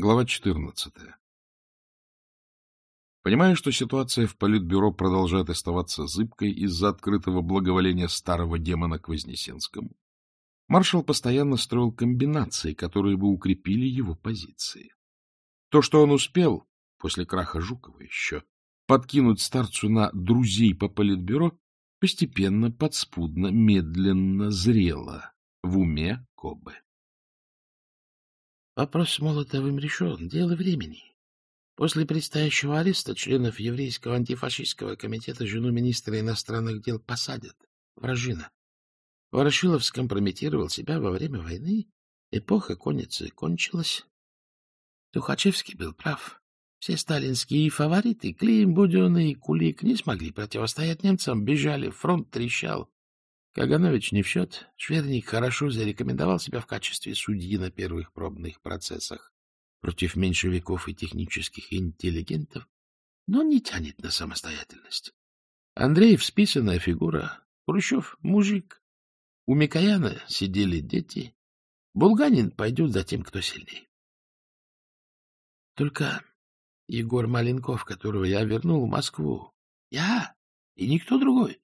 Глава 14. Понимая, что ситуация в Политбюро продолжает оставаться зыбкой из-за открытого благоволения старого демона к Вознесенскому, маршал постоянно строил комбинации, которые бы укрепили его позиции. То, что он успел, после краха Жукова еще, подкинуть старцу на друзей по Политбюро, постепенно, подспудно, медленно зрело в уме Кобы. Вопрос с Молотовым решен. Дело времени. После предстоящего ареста членов Еврейского антифашистского комитета жену министра иностранных дел посадят. Вражина. Ворошилов скомпрометировал себя во время войны. Эпоха конницы кончилась. Тухачевский был прав. Все сталинские фавориты, Клим, Буденный и Кулик, не смогли противостоять немцам, бежали, фронт трещал. Каганович не в счет. Шверник хорошо зарекомендовал себя в качестве судьи на первых пробных процессах против меньшевиков и технических интеллигентов, но не тянет на самостоятельность. Андреев — списанная фигура, Хрущев — мужик, у Микояна сидели дети, Булганин пойдет за тем, кто сильнее. Только Егор Маленков, которого я вернул в Москву, я и никто другой,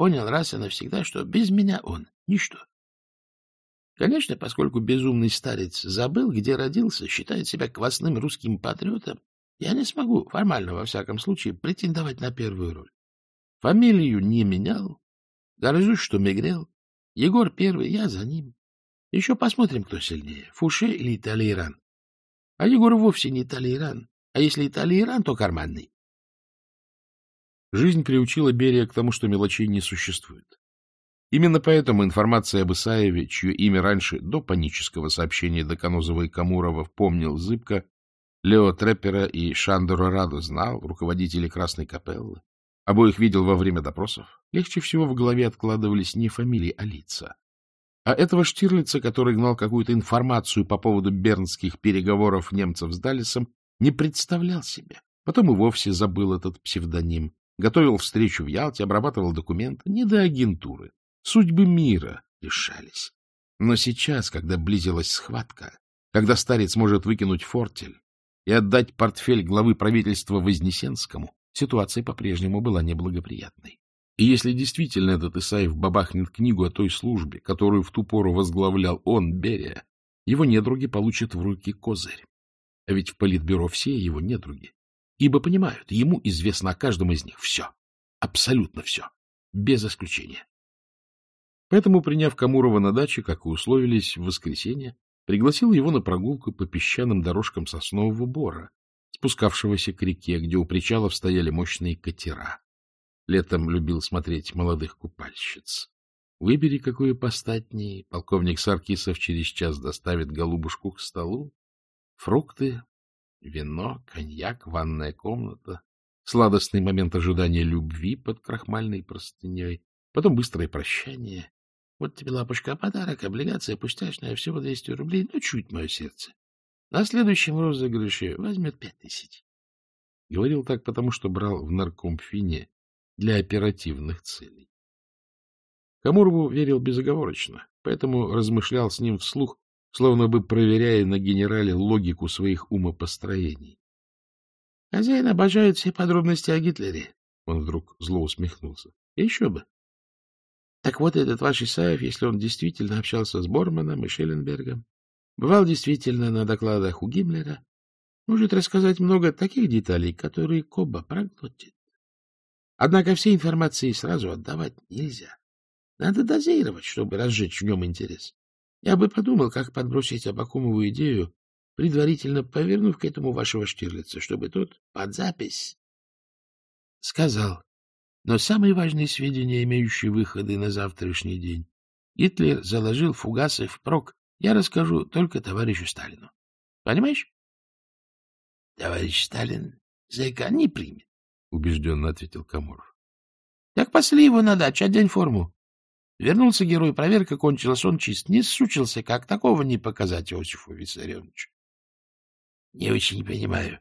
понял раз и навсегда, что без меня он — ничто. Конечно, поскольку безумный старец забыл, где родился, считает себя квасным русским патриотом, я не смогу формально, во всяком случае, претендовать на первую роль. Фамилию не менял, горжусь, что мигрел. Егор первый, я за ним. Еще посмотрим, кто сильнее, Фуше или Талейран. А Егор вовсе не Талейран, а если и Талейран, то карманный. Жизнь приучила Берия к тому, что мелочей не существует. Именно поэтому информация об Исаеве, чье имя раньше до панического сообщения Доконозова и Камурова помнил зыбко, Лео Треппера и Шандора Радо знал, руководители Красной капеллы, обоих видел во время допросов, легче всего в голове откладывались не фамилии, а лица. А этого Штирлица, который гнал какую-то информацию по поводу бернских переговоров немцев с Далисом, не представлял себе. Потом и вовсе забыл этот псевдоним. Готовил встречу в Ялте, обрабатывал документы. Не до агентуры. Судьбы мира решались. Но сейчас, когда близилась схватка, когда старец может выкинуть фортель и отдать портфель главы правительства Вознесенскому, ситуация по-прежнему была неблагоприятной. И если действительно этот Исаев бабахнет книгу о той службе, которую в ту пору возглавлял он, Берия, его недруги получат в руки козырь. А ведь в политбюро все его недруги ибо понимают, ему известно о каждом из них все, абсолютно все, без исключения. Поэтому, приняв Камурова на даче, как и условились, в воскресенье, пригласил его на прогулку по песчаным дорожкам соснового бора, спускавшегося к реке, где у причалов стояли мощные катера. Летом любил смотреть молодых купальщиц. Выбери, какую постатней, полковник Саркисов через час доставит голубушку к столу. Фрукты, Вино, коньяк, ванная комната, сладостный момент ожидания любви под крахмальной простыней, потом быстрое прощание. Вот тебе, лапочка, а подарок, облигация пустяшная, всего 200 рублей, ну, чуть мое сердце. На следующем розыгрыше возьмет пять тысяч. Говорил так, потому что брал в наркомфине для оперативных целей. Камурову верил безоговорочно, поэтому размышлял с ним вслух, словно бы проверяя на генерале логику своих умопостроений. — Хозяин обожает все подробности о Гитлере. Он вдруг зло усмехнулся. — Еще бы. Так вот, этот ваш Исаев, если он действительно общался с Борманом и Шелленбергом, бывал действительно на докладах у Гиммлера, может рассказать много таких деталей, которые Коба проглотит. Однако всей информации сразу отдавать нельзя. Надо дозировать, чтобы разжечь в нем интерес. Я бы подумал, как подбросить Абакумову идею, предварительно повернув к этому вашего Штирлица, чтобы тот под запись сказал. Но самые важные сведения, имеющие выходы на завтрашний день, Гитлер заложил фугасы впрок, я расскажу только товарищу Сталину. Понимаешь? — Товарищ Сталин зайка не примет, — убежденно ответил Камуров. — Так пошли его на дачу, одень форму. Вернулся герой, проверка кончилась, он чист. Не сучился, как такого не показать Иосифу Виссарионовичу. — Не очень понимаю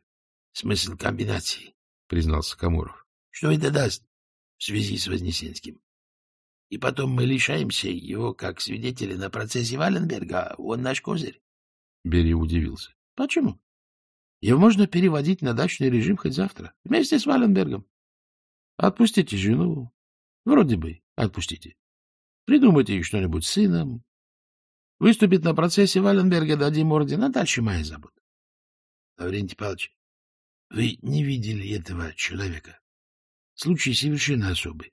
смысл комбинации, — признался Камуров. — Что это даст в связи с Вознесенским? И потом мы лишаемся его как свидетеля на процессе Валенберга, а он наш козырь. Берия удивился. — Почему? Его можно переводить на дачный режим хоть завтра, вместе с Валенбергом. Отпустите жену, Вроде бы отпустите. Придумайте ей что-нибудь с сыном. Выступит на процессе Валенберга, дадим орден, а дальше моя забота. Лаврентий Павлович, вы не видели этого человека. Случай совершенно особый.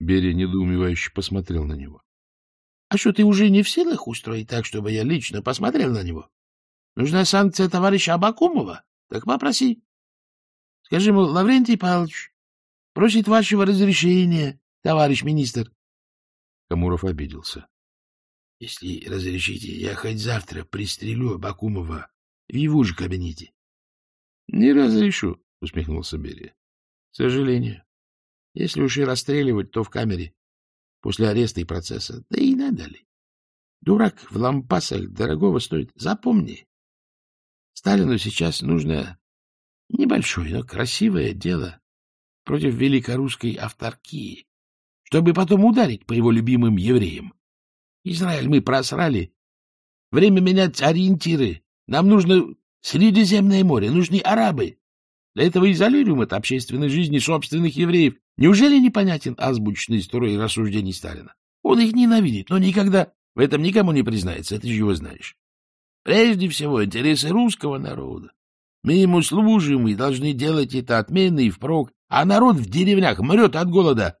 Берия недоумевающе посмотрел на него. — А что, ты уже не в силах устроить так, чтобы я лично посмотрел на него? Нужна санкция товарища Абакумова? Так попроси. Скажи ему, Лаврентий Павлович, просит вашего разрешения, товарищ министр, Камуров обиделся. — Если разрешите, я хоть завтра пристрелю Абакумова в его же кабинете. — Не разрешу, — усмехнулся Берия. — К сожалению. Если уж и расстреливать, то в камере. После ареста и процесса. Да и надо ли. Дурак в лампасах дорогого стоит. Запомни. Сталину сейчас нужно небольшое, но красивое дело против великорусской авторкии чтобы потом ударить по его любимым евреям. Израиль мы просрали. Время менять ориентиры. Нам нужно Средиземное море, нужны арабы. Для этого изолируем от общественной жизни собственных евреев. Неужели непонятен азбучный строй рассуждений Сталина? Он их ненавидит, но никогда в этом никому не признается, ты же его знаешь. Прежде всего, интересы русского народа. Мы ему служим и должны делать это отменно и впрок, а народ в деревнях мрет от голода,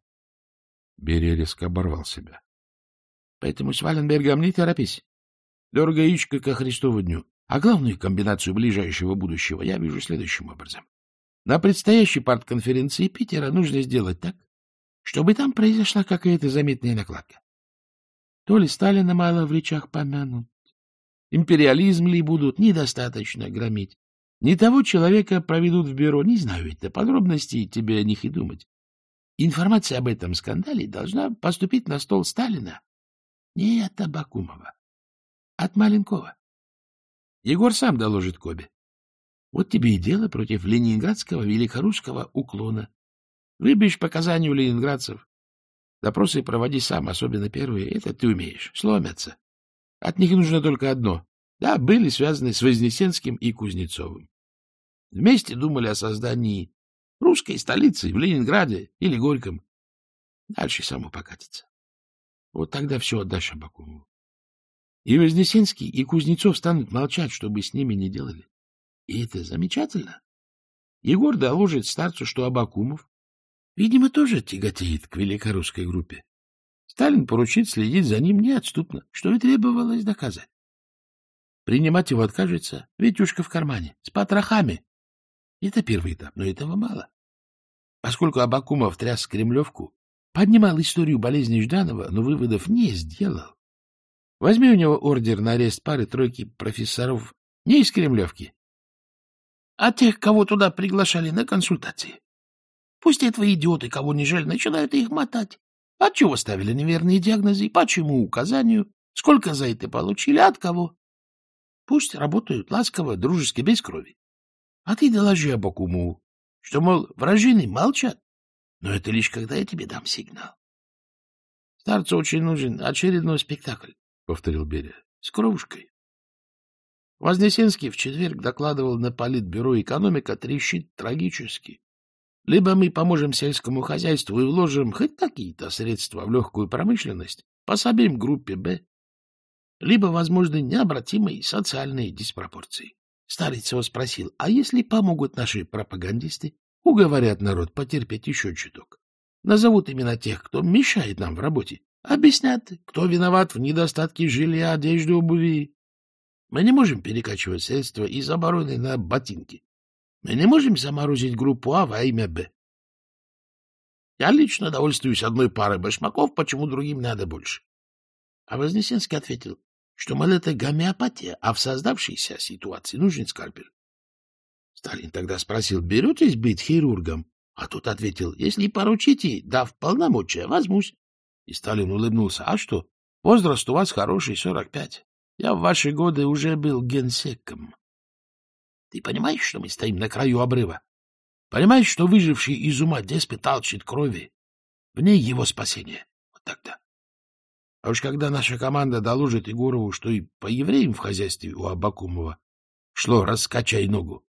Берия резко оборвал себя. — Поэтому с Валенбергом не торопись. Дорого яичко ко Христову дню. А главную комбинацию ближайшего будущего я вижу следующим образом. На предстоящей партконференции Питера нужно сделать так, чтобы там произошла какая-то заметная накладка. То ли Сталина мало в речах помянут, империализм ли будут недостаточно громить, ни того человека проведут в бюро, не знаю ведь до подробностей, тебе о них и думать. Информация об этом скандале должна поступить на стол Сталина. Не от Абакумова, от Маленкова. Егор сам доложит Кобе. Вот тебе и дело против ленинградского великорусского уклона. Выбьешь показания у ленинградцев. Допросы проводи сам, особенно первые. Это ты умеешь. Сломятся. От них нужно только одно. Да, были связаны с Вознесенским и Кузнецовым. Вместе думали о создании русской столицы, в Ленинграде или Горьком. Дальше само покатится. Вот тогда все отдашь Абакумову. И Вознесенский, и Кузнецов станут молчать, чтобы с ними не делали. И это замечательно. Егор доложит старцу, что Абакумов, видимо, тоже тяготеет к великорусской группе. Сталин поручит следить за ним неотступно, что и требовалось доказать. Принимать его откажется, ведь Витюшка в кармане, с потрохами. Это первый этап, но этого мало. Поскольку Абакумов тряс Кремлевку, поднимал историю болезни Жданова, но выводов не сделал. Возьми у него ордер на арест пары-тройки профессоров не из Кремлевки, а тех, кого туда приглашали на консультации. Пусть этого идиоты, кого не жаль, начинают их мотать. Отчего ставили неверные диагнозы, почему указанию, сколько за это получили, от кого. Пусть работают ласково, дружески, без крови. А ты доложи Абакуму, что, мол, вражины молчат, но это лишь когда я тебе дам сигнал. — Старцу очень нужен очередной спектакль, — повторил Берия, — с кружкой. Вознесенский в четверг докладывал на политбюро «Экономика» трещит трагически. Либо мы поможем сельскому хозяйству и вложим хоть какие-то средства в легкую промышленность, пособим группе «Б», либо возможны необратимые социальные диспропорции. Старец его спросил, а если помогут наши пропагандисты, уговорят народ потерпеть еще чуток, назовут именно тех, кто мешает нам в работе, объяснят, кто виноват в недостатке жилья, одежды, обуви. Мы не можем перекачивать средства из обороны на ботинки. Мы не можем заморозить группу А во имя Б. Я лично довольствуюсь одной парой башмаков, почему другим надо больше. А Вознесенский ответил, что, мол, это гомеопатия, а в создавшейся ситуации нужен скальпель. Сталин тогда спросил, беретесь быть хирургом? А тут ответил, если поручите, дав полномочия, возьмусь. И Сталин улыбнулся, а что, возраст у вас хороший, сорок пять. Я в ваши годы уже был генсеком. Ты понимаешь, что мы стоим на краю обрыва? Понимаешь, что выживший из ума деспит алчит крови? В ней его спасение. Вот тогда. А уж когда наша команда доложит Егорову, что и по евреям в хозяйстве у Абакумова шло «раскачай ногу»,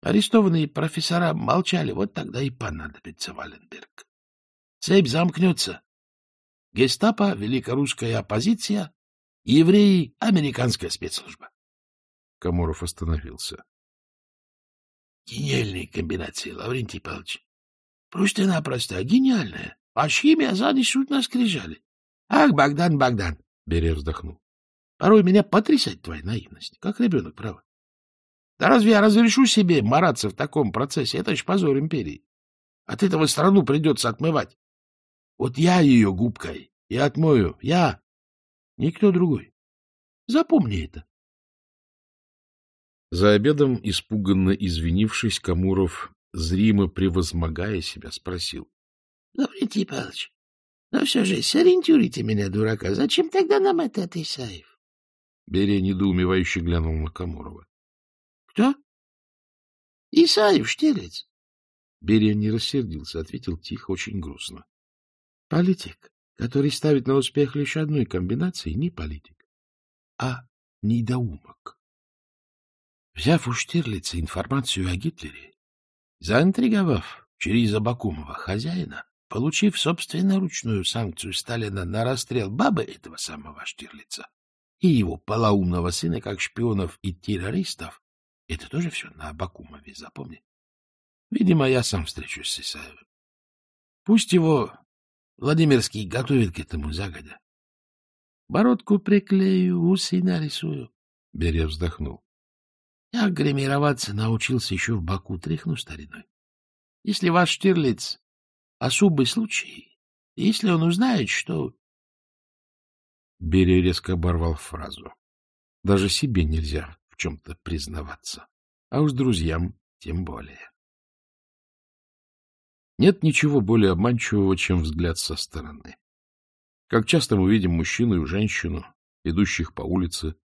арестованные профессора молчали, вот тогда и понадобится Валенберг. Цепь замкнется. Гестапо — великорусская оппозиция, евреи — американская спецслужба. Камуров остановился. — Гениальная комбинация, Лаврентий Павлович. Просто-напросто а гениальная. А химия сзади суд нас крижали. — Ах, Богдан, Богдан! — Берия вздохнул. — Порой меня потрясает твоя наивность, как ребенок, право. Да разве я разрешу себе мараться в таком процессе? Это же позор империи. От этого страну придется отмывать. Вот я ее губкой и отмою. Я. Никто другой. Запомни это. За обедом, испуганно извинившись, Камуров, зримо превозмогая себя, спросил. — Лаврентий Павлович, ну Но все же сориентируйте меня, дурака. Зачем тогда нам этот Исаев? Берия недоумевающе глянул на Камурова. — Кто? — Исаев, Штирлиц? Берия не рассердился, ответил тихо, очень грустно. — Политик, который ставит на успех лишь одной комбинации, не политик, а недоумок. Взяв у Штирлица информацию о Гитлере, заинтриговав через Абакумова хозяина, получив собственноручную санкцию Сталина на расстрел бабы этого самого Штирлица и его полоумного сына как шпионов и террористов, это тоже все на Абакумове, запомни. Видимо, я сам встречусь с Исаевым. Пусть его Владимирский готовит к этому загодя. Бородку приклею, усы нарисую. Берев вздохнул. Я гримироваться научился еще в Баку, тряхну стариной. Если ваш Штирлиц особый случай, если он узнает, что... Берия резко оборвал фразу. Даже себе нельзя в чем-то признаваться, а уж друзьям тем более. Нет ничего более обманчивого, чем взгляд со стороны. Как часто мы видим мужчину и женщину, идущих по улице,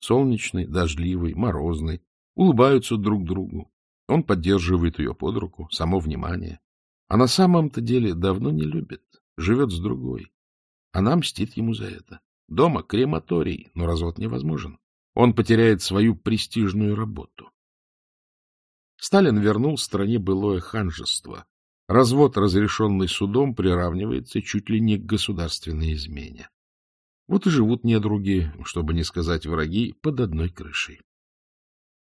солнечной, дождливой, морозной, улыбаются друг другу. Он поддерживает ее под руку, само внимание. А на самом-то деле давно не любит, живет с другой. Она мстит ему за это. Дома крематорий, но развод невозможен. Он потеряет свою престижную работу. Сталин вернул стране былое ханжество. Развод, разрешенный судом, приравнивается чуть ли не к государственной измене. Вот и живут недруги, чтобы не сказать враги, под одной крышей.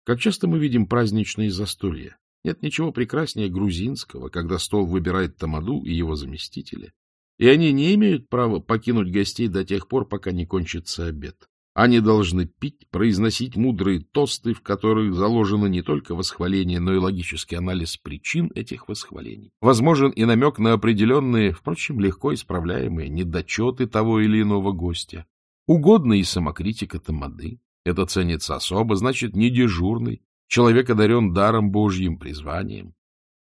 Как часто мы видим праздничные застолья, нет ничего прекраснее грузинского, когда стол выбирает Тамаду и его заместители, и они не имеют права покинуть гостей до тех пор, пока не кончится обед. Они должны пить, произносить мудрые тосты, в которых заложено не только восхваление, но и логический анализ причин этих восхвалений. Возможен и намек на определенные, впрочем, легко исправляемые недочеты того или иного гостя. Угодно и самокритика Тамады. Это ценится особо, значит, не дежурный, Человек одарен даром Божьим, призванием.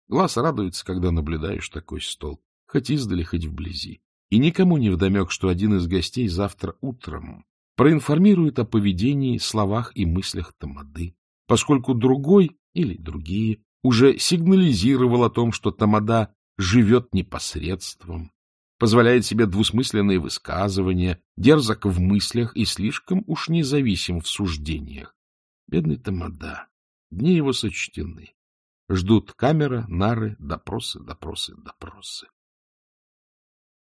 Глаз радуется, когда наблюдаешь такой стол, хоть издали, хоть вблизи. И никому не вдомек, что один из гостей завтра утром проинформирует о поведении, словах и мыслях Тамады, поскольку другой или другие уже сигнализировал о том, что Тамада живет непосредством, позволяет себе двусмысленные высказывания, дерзок в мыслях и слишком уж независим в суждениях. Бедный Тамада. Дни его сочтены. Ждут камера, нары, допросы, допросы, допросы.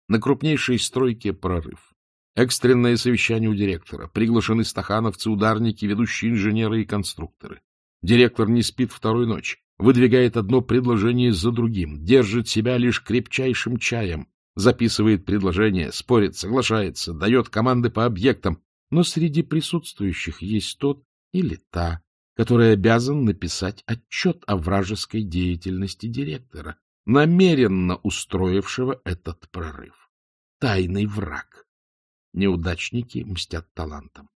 На крупнейшей стройке прорыв. Экстренное совещание у директора. Приглашены стахановцы, ударники, ведущие инженеры и конструкторы. Директор не спит вторую ночь. Выдвигает одно предложение за другим. Держит себя лишь крепчайшим чаем. Записывает предложение, спорит, соглашается, дает команды по объектам. Но среди присутствующих есть тот или та, который обязан написать отчет о вражеской деятельности директора, намеренно устроившего этот прорыв. Тайный враг. Неудачники мстят талантом.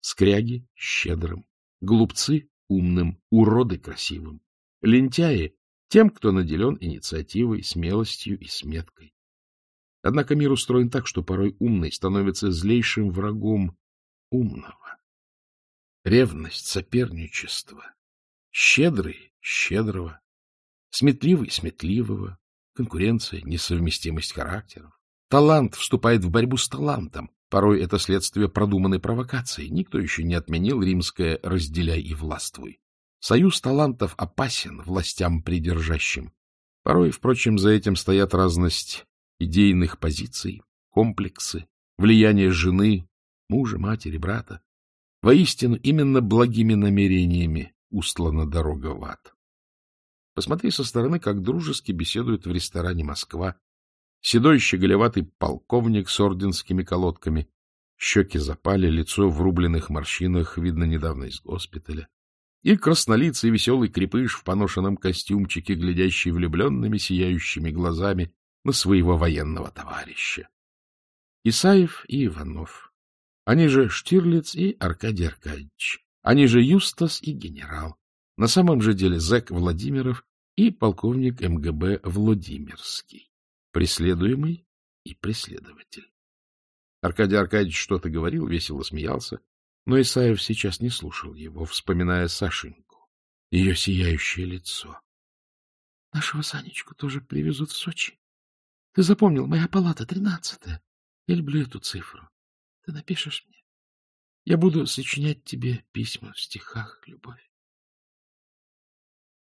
Скряги — щедрым. Глупцы — умным. Уроды — красивым. Лентяи — тем, кто наделен инициативой, смелостью и сметкой. Однако мир устроен так, что порой умный становится злейшим врагом умного ревность, соперничество. Щедрый — щедрого, сметливый — сметливого, конкуренция, несовместимость характеров. Талант вступает в борьбу с талантом, порой это следствие продуманной провокации. Никто еще не отменил римское «разделяй и властвуй». Союз талантов опасен властям придержащим. Порой, впрочем, за этим стоят разность идейных позиций, комплексы, влияние жены, мужа, матери, брата. Воистину, именно благими намерениями устлана дорога в ад. Посмотри со стороны, как дружески беседуют в ресторане «Москва» седой щеголеватый полковник с орденскими колодками. Щеки запали, лицо в рубленных морщинах, видно недавно из госпиталя. И краснолицый веселый крепыш в поношенном костюмчике, глядящий влюбленными сияющими глазами на своего военного товарища. Исаев и Иванов. Они же Штирлиц и Аркадий Аркадьевич. Они же Юстас и генерал. На самом же деле зэк Владимиров и полковник МГБ Владимирский. Преследуемый и преследователь. Аркадий Аркадьевич что-то говорил, весело смеялся, но Исаев сейчас не слушал его, вспоминая Сашеньку, ее сияющее лицо. — Нашего Санечку тоже привезут в Сочи. Ты запомнил, моя палата тринадцатая. Я люблю эту цифру. Ты напишешь мне? Я буду сочинять тебе письма в стихах, любовь.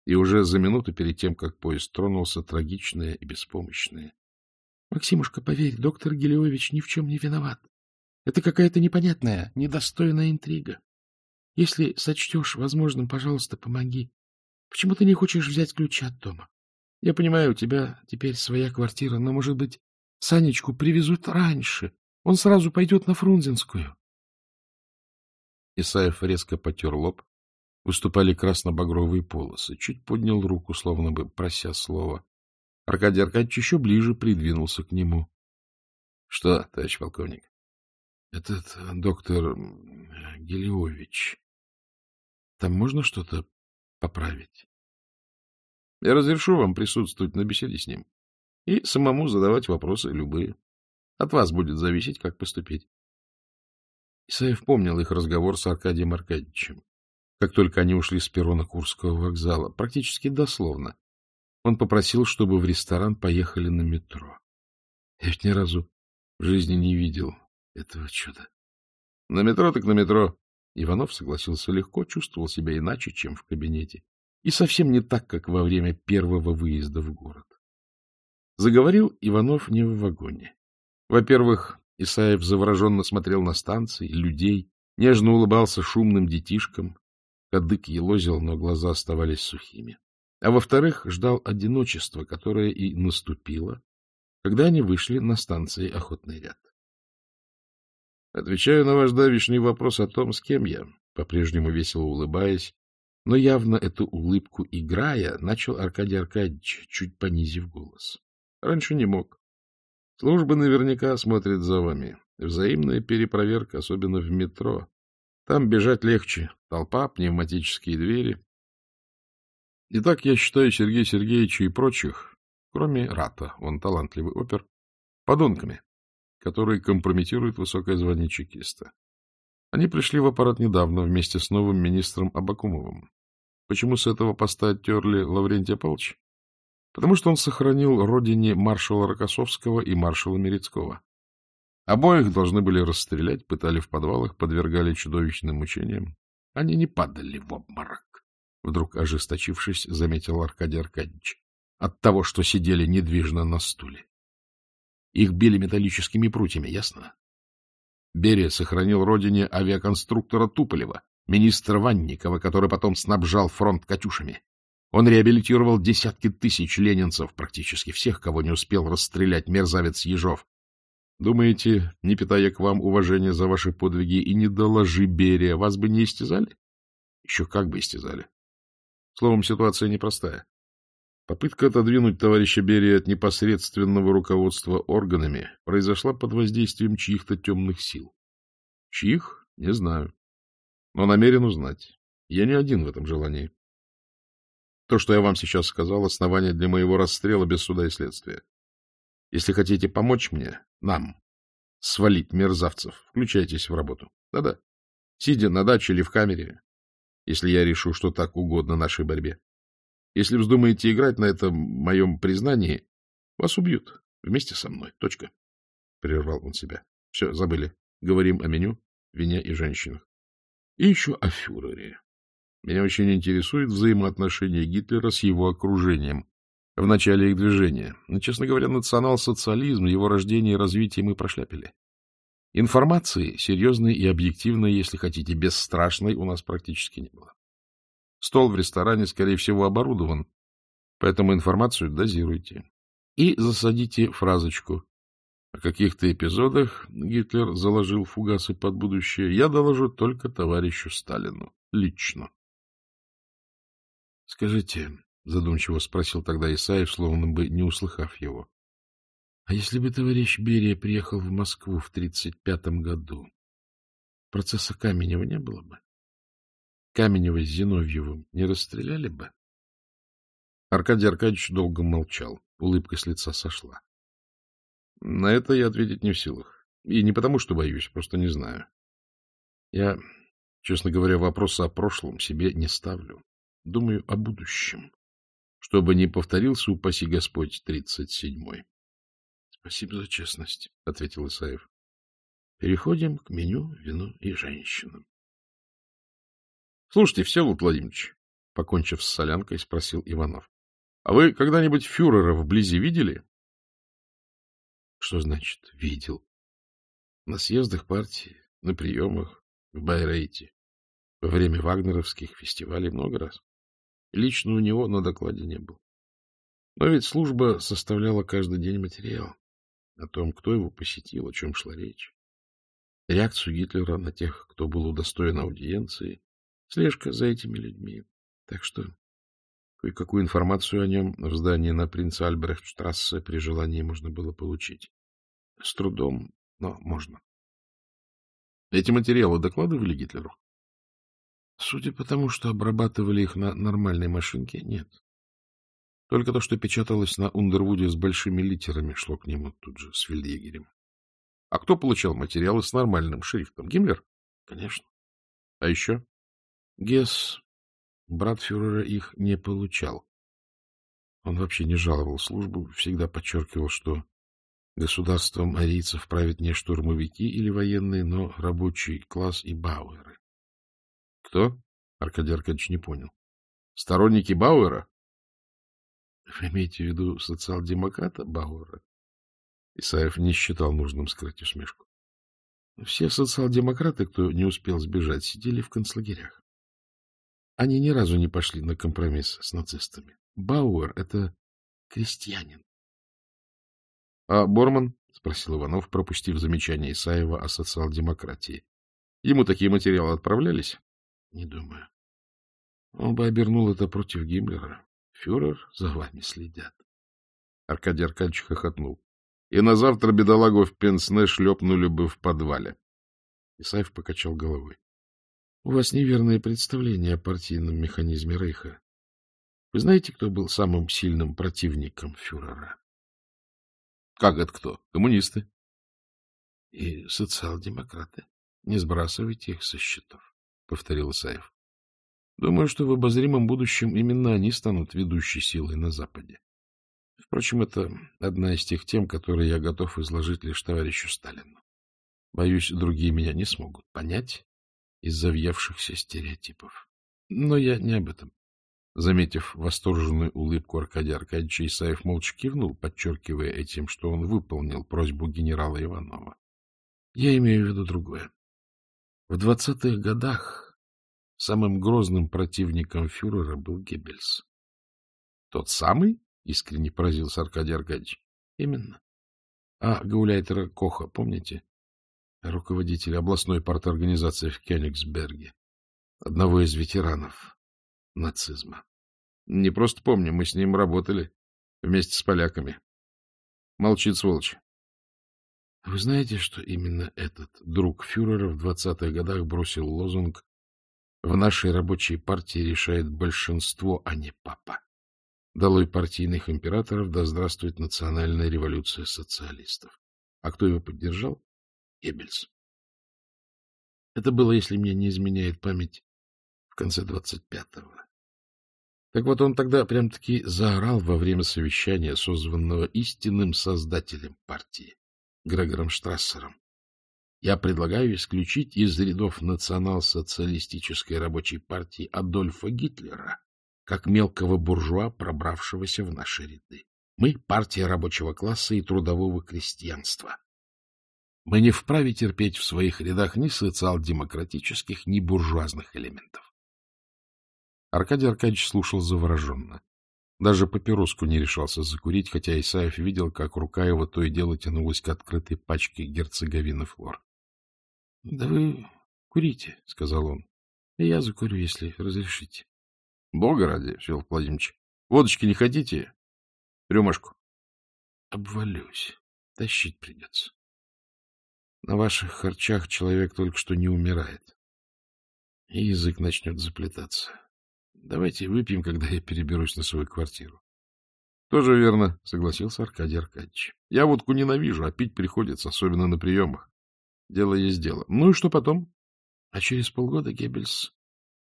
И уже за минуту перед тем, как поезд тронулся, трагичная и беспомощная. Максимушка, поверь, доктор Гелиович ни в чем не виноват. Это какая-то непонятная, недостойная интрига. Если сочтешь возможным, пожалуйста, помоги. Почему ты не хочешь взять ключи от дома? Я понимаю, у тебя теперь своя квартира, но, может быть, Санечку привезут раньше. Он сразу пойдет на Фрунзенскую. Исаев резко потер лоб. Выступали красно-багровые полосы. Чуть поднял руку, словно бы прося слова. Аркадий Аркадьевич еще ближе придвинулся к нему. — Что, товарищ полковник? — Этот э, доктор Гелиович. Там можно что-то поправить? — Я разрешу вам присутствовать на беседе с ним и самому задавать вопросы любые. От вас будет зависеть, как поступить. Исаев помнил их разговор с Аркадием Аркадьевичем, как только они ушли с перона Курского вокзала, практически дословно. Он попросил, чтобы в ресторан поехали на метро. Я ведь ни разу в жизни не видел этого чуда. — На метро так на метро. Иванов согласился легко, чувствовал себя иначе, чем в кабинете. И совсем не так, как во время первого выезда в город. Заговорил Иванов не в вагоне. Во-первых, Исаев завороженно смотрел на станции, людей, нежно улыбался шумным детишкам. Кадык елозил, но глаза оставались сухими. А во-вторых, ждал одиночества, которое и наступило, когда они вышли на станции «Охотный ряд». Отвечаю на ваш давишний вопрос о том, с кем я, по-прежнему весело улыбаясь, но явно эту улыбку играя, начал Аркадий Аркадьевич, чуть понизив голос. Раньше не мог. Служба наверняка смотрит за вами. Взаимная перепроверка, особенно в метро. Там бежать легче. Толпа, пневматические двери. Итак, я считаю Сергея Сергеевича и прочих, кроме Рата, он талантливый опер, подонками, которые компрометируют высокое звание чекиста. Они пришли в аппарат недавно вместе с новым министром Абакумовым. Почему с этого поста оттерли Лаврентия Павловича? потому что он сохранил родине маршала Рокоссовского и маршала Мерецкого. Обоих должны были расстрелять, пытали в подвалах, подвергали чудовищным мучениям. Они не падали в обморок, — вдруг ожесточившись, заметил Аркадий Аркадьевич, от того, что сидели недвижно на стуле. Их били металлическими прутьями, ясно? Берия сохранил родине авиаконструктора Туполева, министра Ванникова, который потом снабжал фронт «Катюшами». Он реабилитировал десятки тысяч ленинцев, практически всех, кого не успел расстрелять мерзавец Ежов. Думаете, не питая к вам уважения за ваши подвиги и не доложи Берия, вас бы не истязали? Еще как бы истязали. Словом, ситуация непростая. Попытка отодвинуть товарища Берия от непосредственного руководства органами произошла под воздействием чьих-то темных сил. Чьих? Не знаю. Но намерен узнать. Я не один в этом желании. То, что я вам сейчас сказал, основание для моего расстрела без суда и следствия. Если хотите помочь мне, нам, свалить мерзавцев, включайтесь в работу. Да-да, сидя на даче или в камере, если я решу, что так угодно нашей борьбе. Если вздумаете играть на этом моем признании, вас убьют вместе со мной. Точка. Прервал он себя. Все, забыли. Говорим о меню, вине и женщинах. И еще о фюрере. Меня очень интересует взаимоотношение Гитлера с его окружением в начале их движения. Но, честно говоря, национал-социализм, его рождение и развитие мы прошляпили. Информации, серьезной и объективной, если хотите, бесстрашной, у нас практически не было. Стол в ресторане, скорее всего, оборудован, поэтому информацию дозируйте. И засадите фразочку. О каких-то эпизодах Гитлер заложил фугасы под будущее. Я доложу только товарищу Сталину. Лично. — Скажите, — задумчиво спросил тогда Исаев, словно бы не услыхав его, — а если бы товарищ Берия приехал в Москву в тридцать пятом году, процесса Каменева не было бы? Каменева с Зиновьевым не расстреляли бы? Аркадий Аркадьевич долго молчал, улыбка с лица сошла. — На это я ответить не в силах. И не потому, что боюсь, просто не знаю. Я, честно говоря, вопроса о прошлом себе не ставлю думаю о будущем, чтобы не повторился, упаси Господь, тридцать седьмой. — Спасибо за честность, — ответил Исаев. — Переходим к меню, вину и женщинам. — Слушайте, Всеволод Владимирович, — покончив с солянкой, спросил Иванов, — а вы когда-нибудь фюрера вблизи видели? — Что значит «видел»? — На съездах партии, на приемах, в Байрейте, во время вагнеровских фестивалей много раз. Лично у него на докладе не был. Но ведь служба составляла каждый день материал о том, кто его посетил, о чем шла речь. Реакцию Гитлера на тех, кто был удостоен аудиенции, слежка за этими людьми. Так что кое-какую информацию о нем в здании на принца Альбрехтштрассе при желании можно было получить. С трудом, но можно. Эти материалы докладывали Гитлеру? Судя по тому, что обрабатывали их на нормальной машинке, нет. Только то, что печаталось на Ундервуде с большими литерами, шло к нему тут же с Вильдегерем. А кто получал материалы с нормальным шрифтом? Гиммлер? Конечно. А еще? Гесс, брат фюрера, их не получал. Он вообще не жаловал службу, всегда подчеркивал, что государством арийцев правят не штурмовики или военные, но рабочий класс и бауэры. Кто? Аркадий Аркадьевич не понял. Сторонники Бауэра? Вы имеете в виду социал-демократа Бауэра? Исаев не считал нужным скрыть усмешку. Все социал-демократы, кто не успел сбежать, сидели в концлагерях. Они ни разу не пошли на компромисс с нацистами. Бауэр — это крестьянин. — А Борман? — спросил Иванов, пропустив замечание Исаева о социал-демократии. — Ему такие материалы отправлялись? Не думаю. Он бы обернул это против Гиммлера. Фюрер за вами следят. Аркадий Аркадьевич хохотнул. И на завтра бедолагу в пенсне шлепнули бы в подвале. Исаев покачал головой. — У вас неверное представление о партийном механизме Рейха. Вы знаете, кто был самым сильным противником фюрера? — Как это кто? Коммунисты. — И социал-демократы. Не сбрасывайте их со счетов повторил Саев. Думаю, что в обозримом будущем именно они станут ведущей силой на Западе. Впрочем, это одна из тех тем, которые я готов изложить лишь товарищу Сталину. Боюсь, другие меня не смогут понять из-за въевшихся стереотипов. Но я не об этом. Заметив восторженную улыбку Аркадия Аркадьевича, Исаев молча кивнул, подчеркивая этим, что он выполнил просьбу генерала Иванова. Я имею в виду другое. В двадцатых годах самым грозным противником фюрера был Геббельс. — Тот самый? — искренне поразился Аркадий Аркадьевич. — Именно. — А Гауляйтера Коха, помните? Руководитель областной парторганизации в Кёнигсберге. Одного из ветеранов нацизма. Не просто помню, мы с ним работали вместе с поляками. Молчит, сволочь. Вы знаете, что именно этот друг фюрера в 20-х годах бросил лозунг «В нашей рабочей партии решает большинство, а не папа». Долой партийных императоров, да здравствует национальная революция социалистов. А кто его поддержал? Геббельс. Это было, если мне не изменяет память, в конце 25-го. Так вот, он тогда прям-таки заорал во время совещания, созванного истинным создателем партии. Грегором Штрассером. Я предлагаю исключить из рядов национал-социалистической рабочей партии Адольфа Гитлера, как мелкого буржуа, пробравшегося в наши ряды. Мы — партия рабочего класса и трудового крестьянства. Мы не вправе терпеть в своих рядах ни социал-демократических, ни буржуазных элементов. Аркадий Аркадьевич слушал завороженно. Даже папироску не решался закурить, хотя Исаев видел, как рука его то и дело тянулась к открытой пачке герцоговины флор. — Да вы курите, — сказал он. — Я закурю, если разрешите. — Бога ради, Фил Владимирович. Водочки не хотите? Рюмашку. — Обвалюсь. Тащить придется. На ваших харчах человек только что не умирает. И язык начнет заплетаться. Давайте выпьем, когда я переберусь на свою квартиру. — Тоже верно, — согласился Аркадий Аркадьевич. — Я водку ненавижу, а пить приходится, особенно на приемах. Дело есть дело. Ну и что потом? А через полгода Геббельс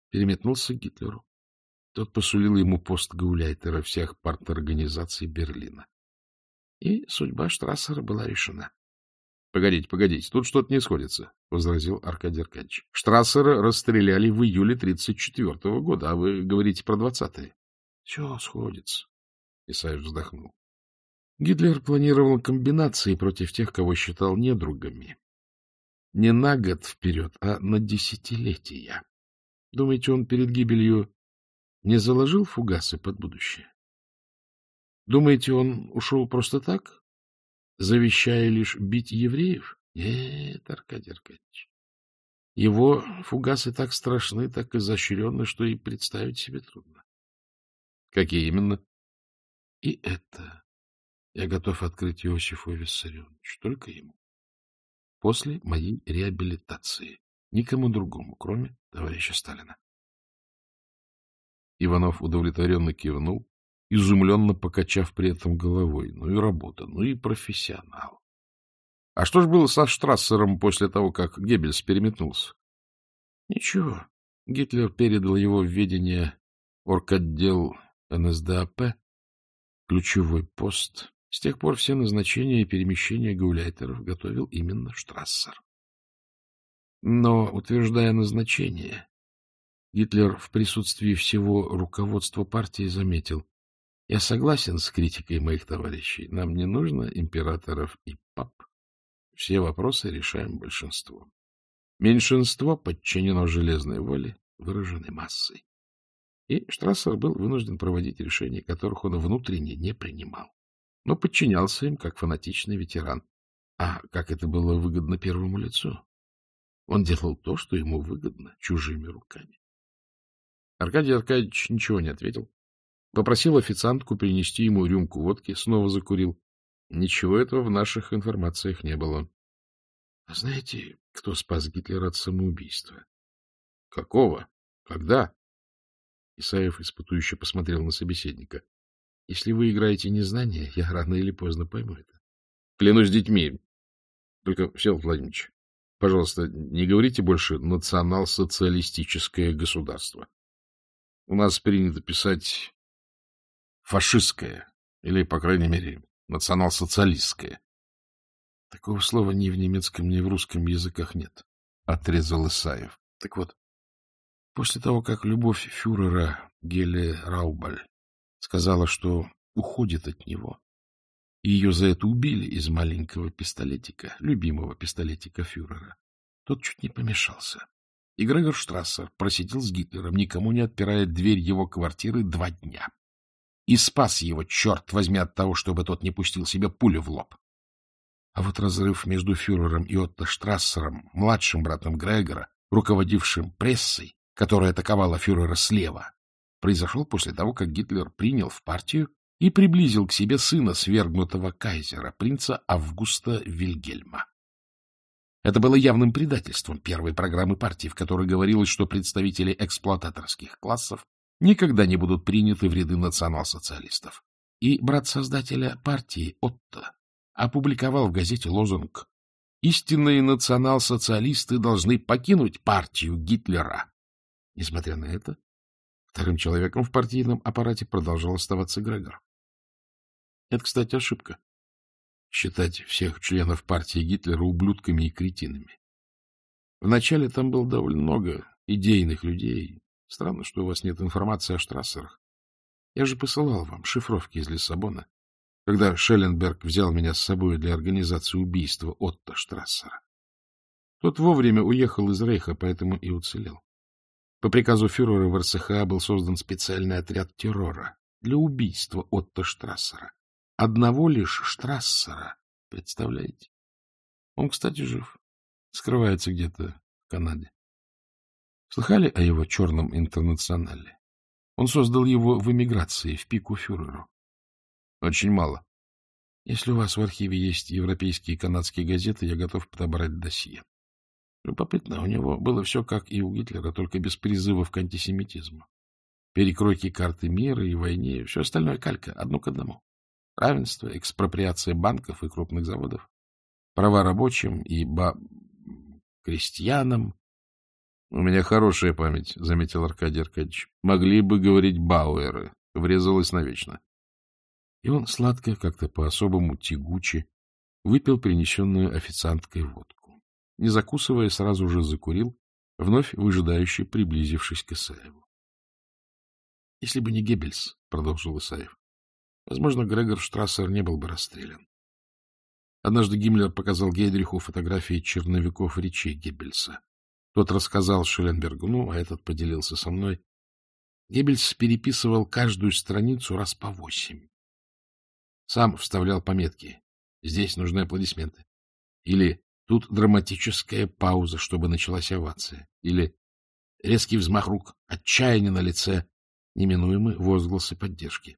переметнулся к Гитлеру. Тот посулил ему пост гауляйтера всех парторганизаций Берлина. И судьба Штрассера была решена. Погодите, погодите, тут что-то не сходится, — возразил Аркадий Аркадьевич. — Штрассера расстреляли в июле 34-го года, а вы говорите про двадцатые. — Все сходится, — Исаев вздохнул. Гитлер планировал комбинации против тех, кого считал недругами. Не на год вперед, а на десятилетия. Думаете, он перед гибелью не заложил фугасы под будущее? Думаете, он ушел просто так, завещая лишь бить евреев? Нет, Аркадий Аркадьевич. Его фугасы так страшны, так изощренны, что и представить себе трудно. Какие именно? И это. Я готов открыть Иосифу Виссарионовичу, только ему. После моей реабилитации. Никому другому, кроме товарища Сталина. Иванов удовлетворенно кивнул, изумленно покачав при этом головой. Ну и работа, ну и профессионал. А что же было со Штрассером после того, как Геббельс переметнулся? Ничего. Гитлер передал его в ведение оркотдел НСДАП, ключевой пост. С тех пор все назначения и перемещения гауляйтеров готовил именно Штрассер. Но, утверждая назначение, Гитлер в присутствии всего руководства партии заметил, я согласен с критикой моих товарищей. Нам не нужно императоров и пап. Все вопросы решаем большинством. Меньшинство подчинено железной воле, выраженной массой. И Штрассер был вынужден проводить решения, которых он внутренне не принимал, но подчинялся им как фанатичный ветеран. А как это было выгодно первому лицу? Он делал то, что ему выгодно, чужими руками. Аркадий Аркадьевич ничего не ответил, Попросил официантку принести ему рюмку водки, снова закурил. Ничего этого в наших информациях не было. А — Знаете, кто спас Гитлера от самоубийства? — Какого? Когда? Исаев испытующе посмотрел на собеседника. — Если вы играете незнание, я рано или поздно пойму это. — Клянусь детьми. Только, Всеволод Владимирович, пожалуйста, не говорите больше «национал-социалистическое государство». У нас принято писать фашистская, или, по крайней мере, национал-социалистская. Такого слова ни в немецком, ни в русском языках нет, — отрезал Исаев. Так вот, после того, как любовь фюрера Геле Раубаль сказала, что уходит от него, и ее за это убили из маленького пистолетика, любимого пистолетика фюрера, тот чуть не помешался. И Грегор Штрассер просидел с Гитлером, никому не отпирая дверь его квартиры два дня. И спас его, черт возьми, от того, чтобы тот не пустил себе пулю в лоб. А вот разрыв между фюрером и Отто Штрассером, младшим братом Грегора, руководившим прессой, которая атаковала фюрера слева, произошел после того, как Гитлер принял в партию и приблизил к себе сына свергнутого кайзера, принца Августа Вильгельма. Это было явным предательством первой программы партии, в которой говорилось, что представители эксплуататорских классов никогда не будут приняты в ряды национал-социалистов. И брат создателя партии Отто опубликовал в газете лозунг «Истинные национал-социалисты должны покинуть партию Гитлера». Несмотря на это, вторым человеком в партийном аппарате продолжал оставаться Грегор. Это, кстати, ошибка. Считать всех членов партии Гитлера ублюдками и кретинами. Вначале там было довольно много идейных людей, Странно, что у вас нет информации о штрассерах. Я же посылал вам шифровки из Лиссабона, когда Шелленберг взял меня с собой для организации убийства Отто Штрассера. Тот вовремя уехал из Рейха, поэтому и уцелел. По приказу фюрера в РСХА был создан специальный отряд террора для убийства Отто Штрассера. Одного лишь Штрассера, представляете? Он, кстати, жив. Скрывается где-то в Канаде. Слыхали о его черном интернационале? Он создал его в эмиграции, в пику фюреру. Очень мало. Если у вас в архиве есть европейские и канадские газеты, я готов подобрать досье. Любопытно, у него было все как и у Гитлера, только без призывов к антисемитизму. Перекройки карты мира и войне, все остальное калька, одно к одному. Равенство, экспроприация банков и крупных заводов, права рабочим и ба... крестьянам, — У меня хорошая память, — заметил Аркадий Аркадьевич. — Могли бы говорить Бауэры. Врезалась навечно. И он сладко, как-то по-особому тягуче, выпил принесенную официанткой водку. Не закусывая, сразу же закурил, вновь выжидающе приблизившись к Исаеву. — Если бы не Геббельс, — продолжил Исаев, — возможно, Грегор Штрассер не был бы расстрелян. Однажды Гиммлер показал Гейдриху фотографии черновиков речей Геббельса. Тот рассказал Шелленбергу, ну, а этот поделился со мной. Геббельс переписывал каждую страницу раз по восемь. Сам вставлял пометки. Здесь нужны аплодисменты. Или тут драматическая пауза, чтобы началась овация. Или резкий взмах рук, отчаяние на лице, неминуемый возгласы поддержки.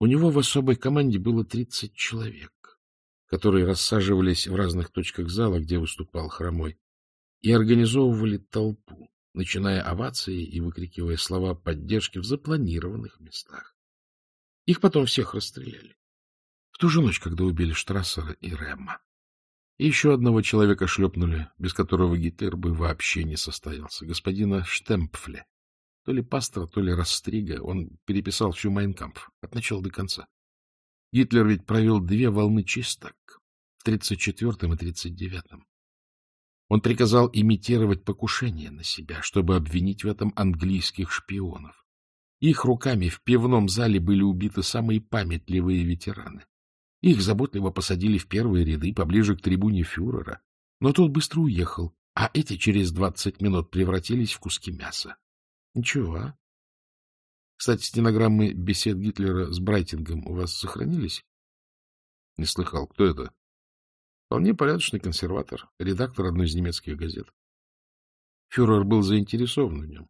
У него в особой команде было 30 человек, которые рассаживались в разных точках зала, где выступал хромой и организовывали толпу, начиная овации и выкрикивая слова поддержки в запланированных местах. Их потом всех расстреляли. В ту же ночь, когда убили Штрассера и Ремма. И еще одного человека шлепнули, без которого Гитлер бы вообще не состоялся, господина Штемпфле. То ли пастора, то ли Растрига, он переписал всю Майнкампф от начала до конца. Гитлер ведь провел две волны чисток в 34-м и 39-м. Он приказал имитировать покушение на себя, чтобы обвинить в этом английских шпионов. Их руками в пивном зале были убиты самые памятливые ветераны. Их заботливо посадили в первые ряды, поближе к трибуне фюрера. Но тот быстро уехал, а эти через двадцать минут превратились в куски мяса. Ничего, а? Кстати, стенограммы бесед Гитлера с Брайтингом у вас сохранились? Не слыхал. Кто это? Вполне порядочный консерватор, редактор одной из немецких газет. Фюрер был заинтересован в нем.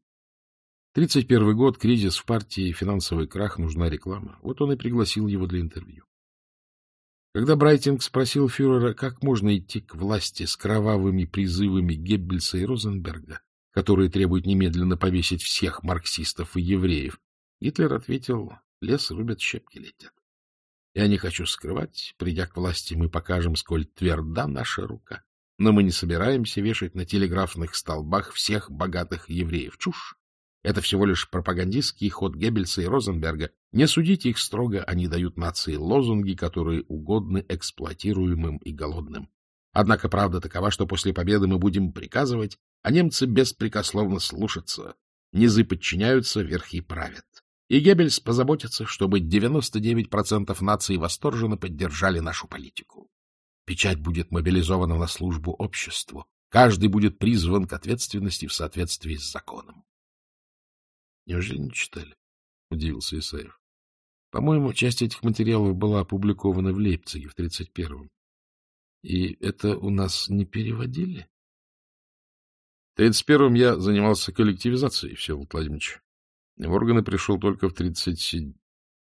31 год, кризис в партии, финансовый крах, нужна реклама. Вот он и пригласил его для интервью. Когда Брайтинг спросил фюрера, как можно идти к власти с кровавыми призывами Геббельса и Розенберга, которые требуют немедленно повесить всех марксистов и евреев, Гитлер ответил, лес рубят, щепки летят. Я не хочу скрывать, придя к власти, мы покажем, сколь тверда наша рука. Но мы не собираемся вешать на телеграфных столбах всех богатых евреев. Чушь! Это всего лишь пропагандистский ход Геббельса и Розенберга. Не судите их строго, они дают нации лозунги, которые угодны эксплуатируемым и голодным. Однако правда такова, что после победы мы будем приказывать, а немцы беспрекословно слушаться. Низы подчиняются, верхи правят и Геббельс позаботится, чтобы 99% наций восторженно поддержали нашу политику. Печать будет мобилизована на службу обществу. Каждый будет призван к ответственности в соответствии с законом. — Неужели не читали? — удивился Исаев. — По-моему, часть этих материалов была опубликована в Лейпциге в 31-м. И это у нас не переводили? — В 31-м я занимался коллективизацией, Всеволод Владимирович, в органы пришел только в 37...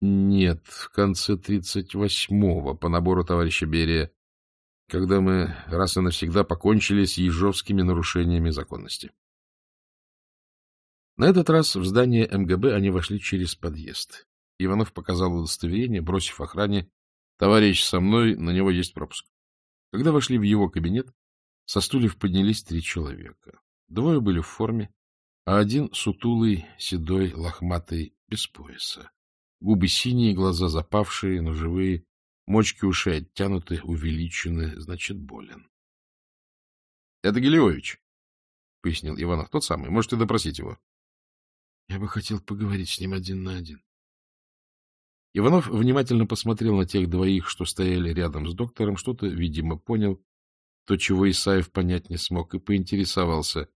Нет, в конце 38-го, по набору товарища Берия, когда мы раз и навсегда покончили с ежовскими нарушениями законности. На этот раз в здание МГБ они вошли через подъезд. Иванов показал удостоверение, бросив охране «Товарищ со мной, на него есть пропуск». Когда вошли в его кабинет, со стульев поднялись три человека. Двое были в форме, а один сутулый, седой, лохматый, без пояса. Губы синие, глаза запавшие, но живые, мочки ушей оттянуты, увеличены, значит, болен. — Это Гелиович, — пояснил Иванов, — тот самый. Можете допросить его. — Я бы хотел поговорить с ним один на один. Иванов внимательно посмотрел на тех двоих, что стояли рядом с доктором, что-то, видимо, понял, то, чего Исаев понять не смог, и поинтересовался.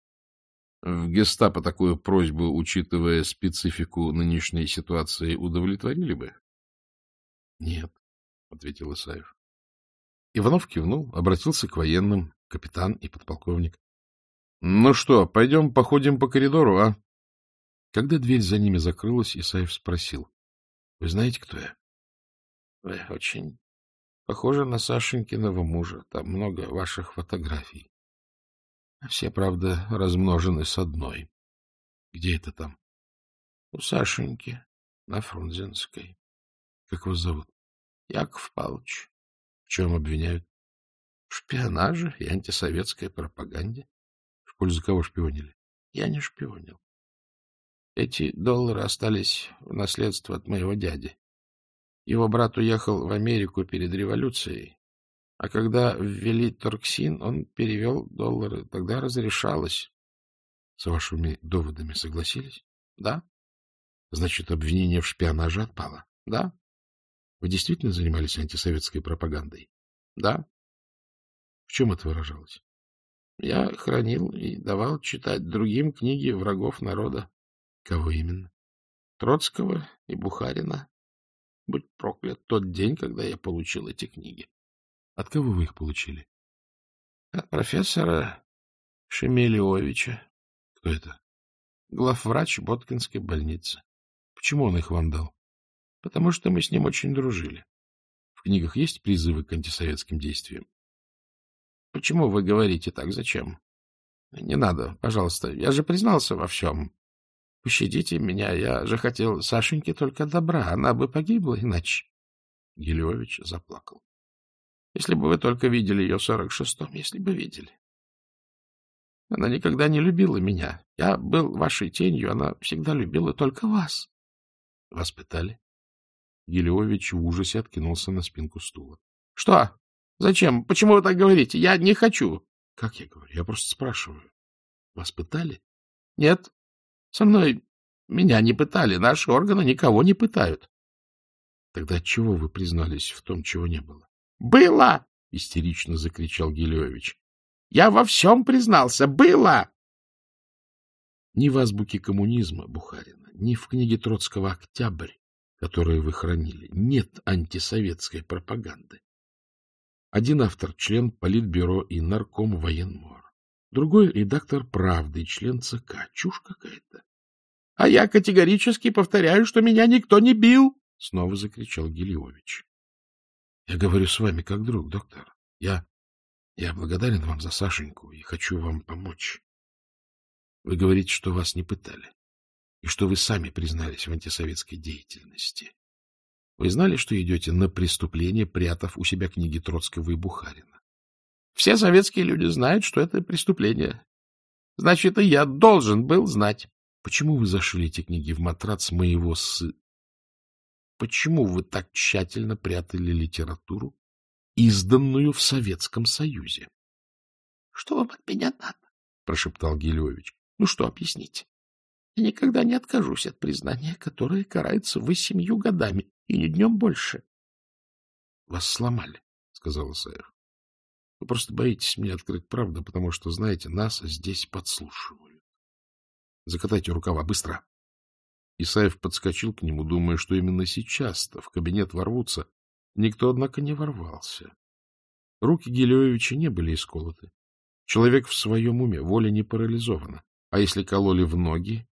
В гестапо такую просьбу, учитывая специфику нынешней ситуации, удовлетворили бы? — Нет, — ответил Исаев. Иванов кивнул, обратился к военным, капитан и подполковник. — Ну что, пойдем походим по коридору, а? Когда дверь за ними закрылась, Исаев спросил. — Вы знаете, кто я? — Очень похоже на Сашенькиного мужа. Там много ваших фотографий. Все, правда, размножены с одной. Где это там? У Сашеньки на Фрунзенской. Как вас зовут? Яков Павлович. В чем обвиняют? В шпионаже и антисоветской пропаганде. В пользу кого шпионили? Я не шпионил. Эти доллары остались в наследство от моего дяди. Его брат уехал в Америку перед революцией, а когда ввели торксин, он перевел доллары. Тогда разрешалось. — С вашими доводами согласились? — Да. — Значит, обвинение в шпионаже отпало? — Да. — Вы действительно занимались антисоветской пропагандой? — Да. — В чем это выражалось? — Я хранил и давал читать другим книги врагов народа. — Кого именно? — Троцкого и Бухарина. Будь проклят тот день, когда я получил эти книги. От кого вы их получили? — От профессора Шемелевича. — Кто это? — Главврач Боткинской больницы. — Почему он их вам дал? — Потому что мы с ним очень дружили. В книгах есть призывы к антисоветским действиям? — Почему вы говорите так? Зачем? — Не надо, пожалуйста. Я же признался во всем. Пощадите меня, я же хотел Сашеньке только добра, она бы погибла иначе. Гелевич заплакал. Если бы вы только видели ее в сорок шестом, если бы видели. Она никогда не любила меня. Я был вашей тенью, она всегда любила только вас. — Вас пытали? Гелиович в ужасе откинулся на спинку стула. — Что? Зачем? Почему вы так говорите? Я не хочу. — Как я говорю? Я просто спрашиваю. — Вас пытали? — Нет. Со мной меня не пытали. Наши органы никого не пытают. — Тогда чего вы признались в том, чего не было? — Было! — истерично закричал Гелиевич. — Я во всем признался. Было! Ни в азбуке коммунизма Бухарина, ни в книге Троцкого «Октябрь», которую вы хранили, нет антисоветской пропаганды. Один автор — член Политбюро и нарком военмор. Другой — редактор «Правды» и член ЦК. Чушь какая-то. — А я категорически повторяю, что меня никто не бил! — снова закричал Гелиович. Я говорю с вами как друг, доктор. Я... я благодарен вам за Сашеньку и хочу вам помочь. Вы говорите, что вас не пытали, и что вы сами признались в антисоветской деятельности. Вы знали, что идете на преступление, прятав у себя книги Троцкого и Бухарина? Все советские люди знают, что это преступление. Значит, и я должен был знать. Почему вы зашили эти книги в матрац моего сына почему вы так тщательно прятали литературу, изданную в Советском Союзе? — Что вам от меня надо? — прошептал Гилевич. — Ну что, объясните. Я никогда не откажусь от признания, которое карается вы семью годами и не днем больше. — Вас сломали, — сказал Саев. — Вы просто боитесь мне открыть правду, потому что, знаете, нас здесь подслушивают. Закатайте рукава, быстро! Исаев подскочил к нему, думая, что именно сейчас-то в кабинет ворвутся. Никто, однако, не ворвался. Руки Гелиевича не были исколоты. Человек в своем уме, воля не парализована. А если кололи в ноги?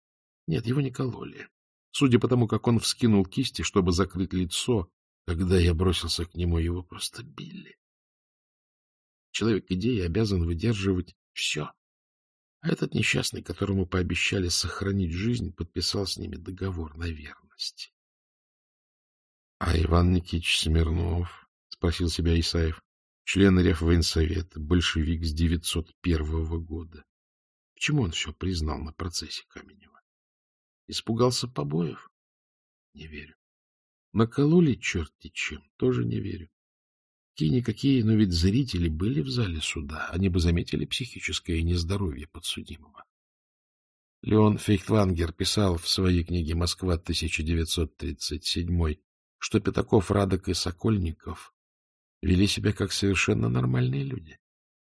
Нет, его не кололи. Судя по тому, как он вскинул кисти, чтобы закрыть лицо, когда я бросился к нему, его просто били. Человек идеи обязан выдерживать все. Этот несчастный, которому пообещали сохранить жизнь, подписал с ними договор на верность. — А Иван Никитич Смирнов? — спросил себя Исаев. Член Реввоенсовета, большевик с 901 года. Почему он все признал на процессе Каменева? Испугался побоев? Не верю. Накололи черти чем, тоже не верю. Какие-никакие, но ведь зрители были в зале суда. Они бы заметили психическое нездоровье подсудимого. Леон Фейхтвангер писал в своей книге «Москва, 1937», что Пятаков, Радок и Сокольников вели себя как совершенно нормальные люди.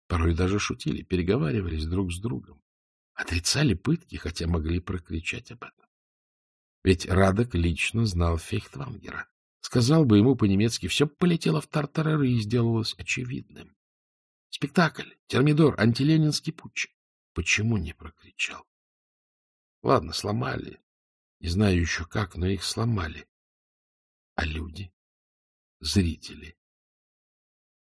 Порой даже шутили, переговаривались друг с другом, отрицали пытки, хотя могли прокричать об этом. Ведь Радок лично знал Фейхтвангера Сказал бы ему по-немецки, все полетело в тартарары и сделалось очевидным. Спектакль, термидор, антиленинский путч. Почему не прокричал? Ладно, сломали. Не знаю еще как, но их сломали. А люди? Зрители.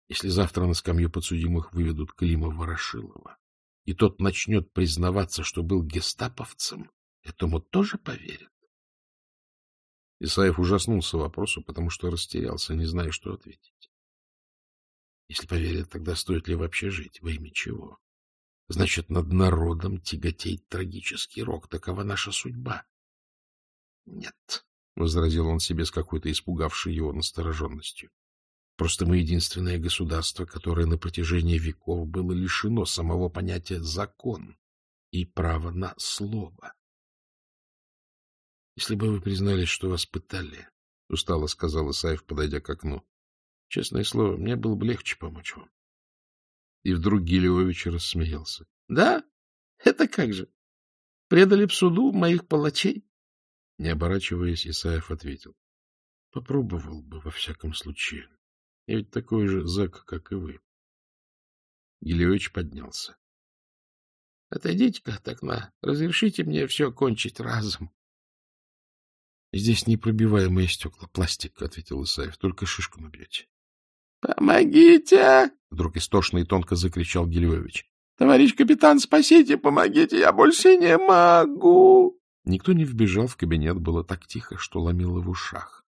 Если завтра на скамью подсудимых выведут Клима Ворошилова, и тот начнет признаваться, что был гестаповцем, этому тоже поверят. Исаев ужаснулся вопросу, потому что растерялся, не зная, что ответить. Если поверят, тогда стоит ли вообще жить? Во имя чего? Значит, над народом тяготеет трагический рок. Такова наша судьба. — Нет, — возразил он себе с какой-то испугавшей его настороженностью. — Просто мы единственное государство, которое на протяжении веков было лишено самого понятия «закон» и права на слово. Если бы вы признались, что вас пытали, — устало сказала Исаев, подойдя к окну, — честное слово, мне было бы легче помочь вам. И вдруг Гелиович рассмеялся. — Да? Это как же? Предали в суду моих палачей? Не оборачиваясь, Исаев ответил. — Попробовал бы во всяком случае. Я ведь такой же зэк, как и вы. Гелиович поднялся. — Отойдите-ка от окна. Разрешите мне все кончить разом. — Здесь непробиваемые стекла, пластик, — ответил Исаев. — Только шишку набьете. — Помогите! — вдруг истошно и тонко закричал Гильевич. — Товарищ капитан, спасите, помогите, я больше не могу! Никто не вбежал в кабинет, было так тихо, что ломило в ушах.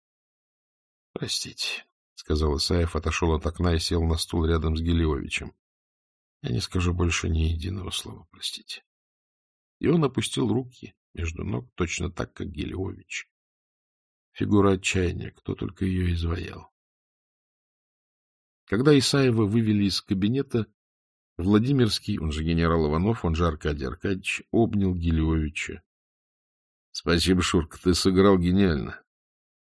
— Простите, — сказал Исаев, отошел от окна и сел на стул рядом с Гелиовичем. — Я не скажу больше ни единого слова, простите. И он опустил руки между ног точно так, как Гелиович. Фигура отчаяния, кто только ее изваял. Когда Исаева вывели из кабинета, Владимирский, он же генерал Иванов, он же Аркадий Аркадьевич, обнял Гелиовича. — Спасибо, Шурка, ты сыграл гениально.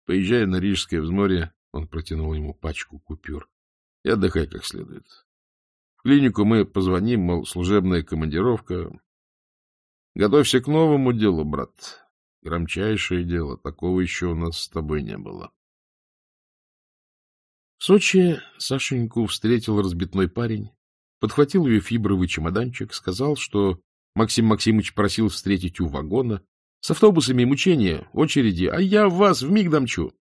Поезжая на Рижское взморье, — он протянул ему пачку купюр, — и отдыхай как следует. В клинику мы позвоним, мол, служебная командировка. Готовься к новому делу, брат. Громчайшее дело. Такого еще у нас с тобой не было. В Сочи Сашеньку встретил разбитной парень, подхватил ее фибровый чемоданчик, сказал, что Максим Максимович просил встретить у вагона. С автобусами мучения, очереди, а я вас в миг домчу.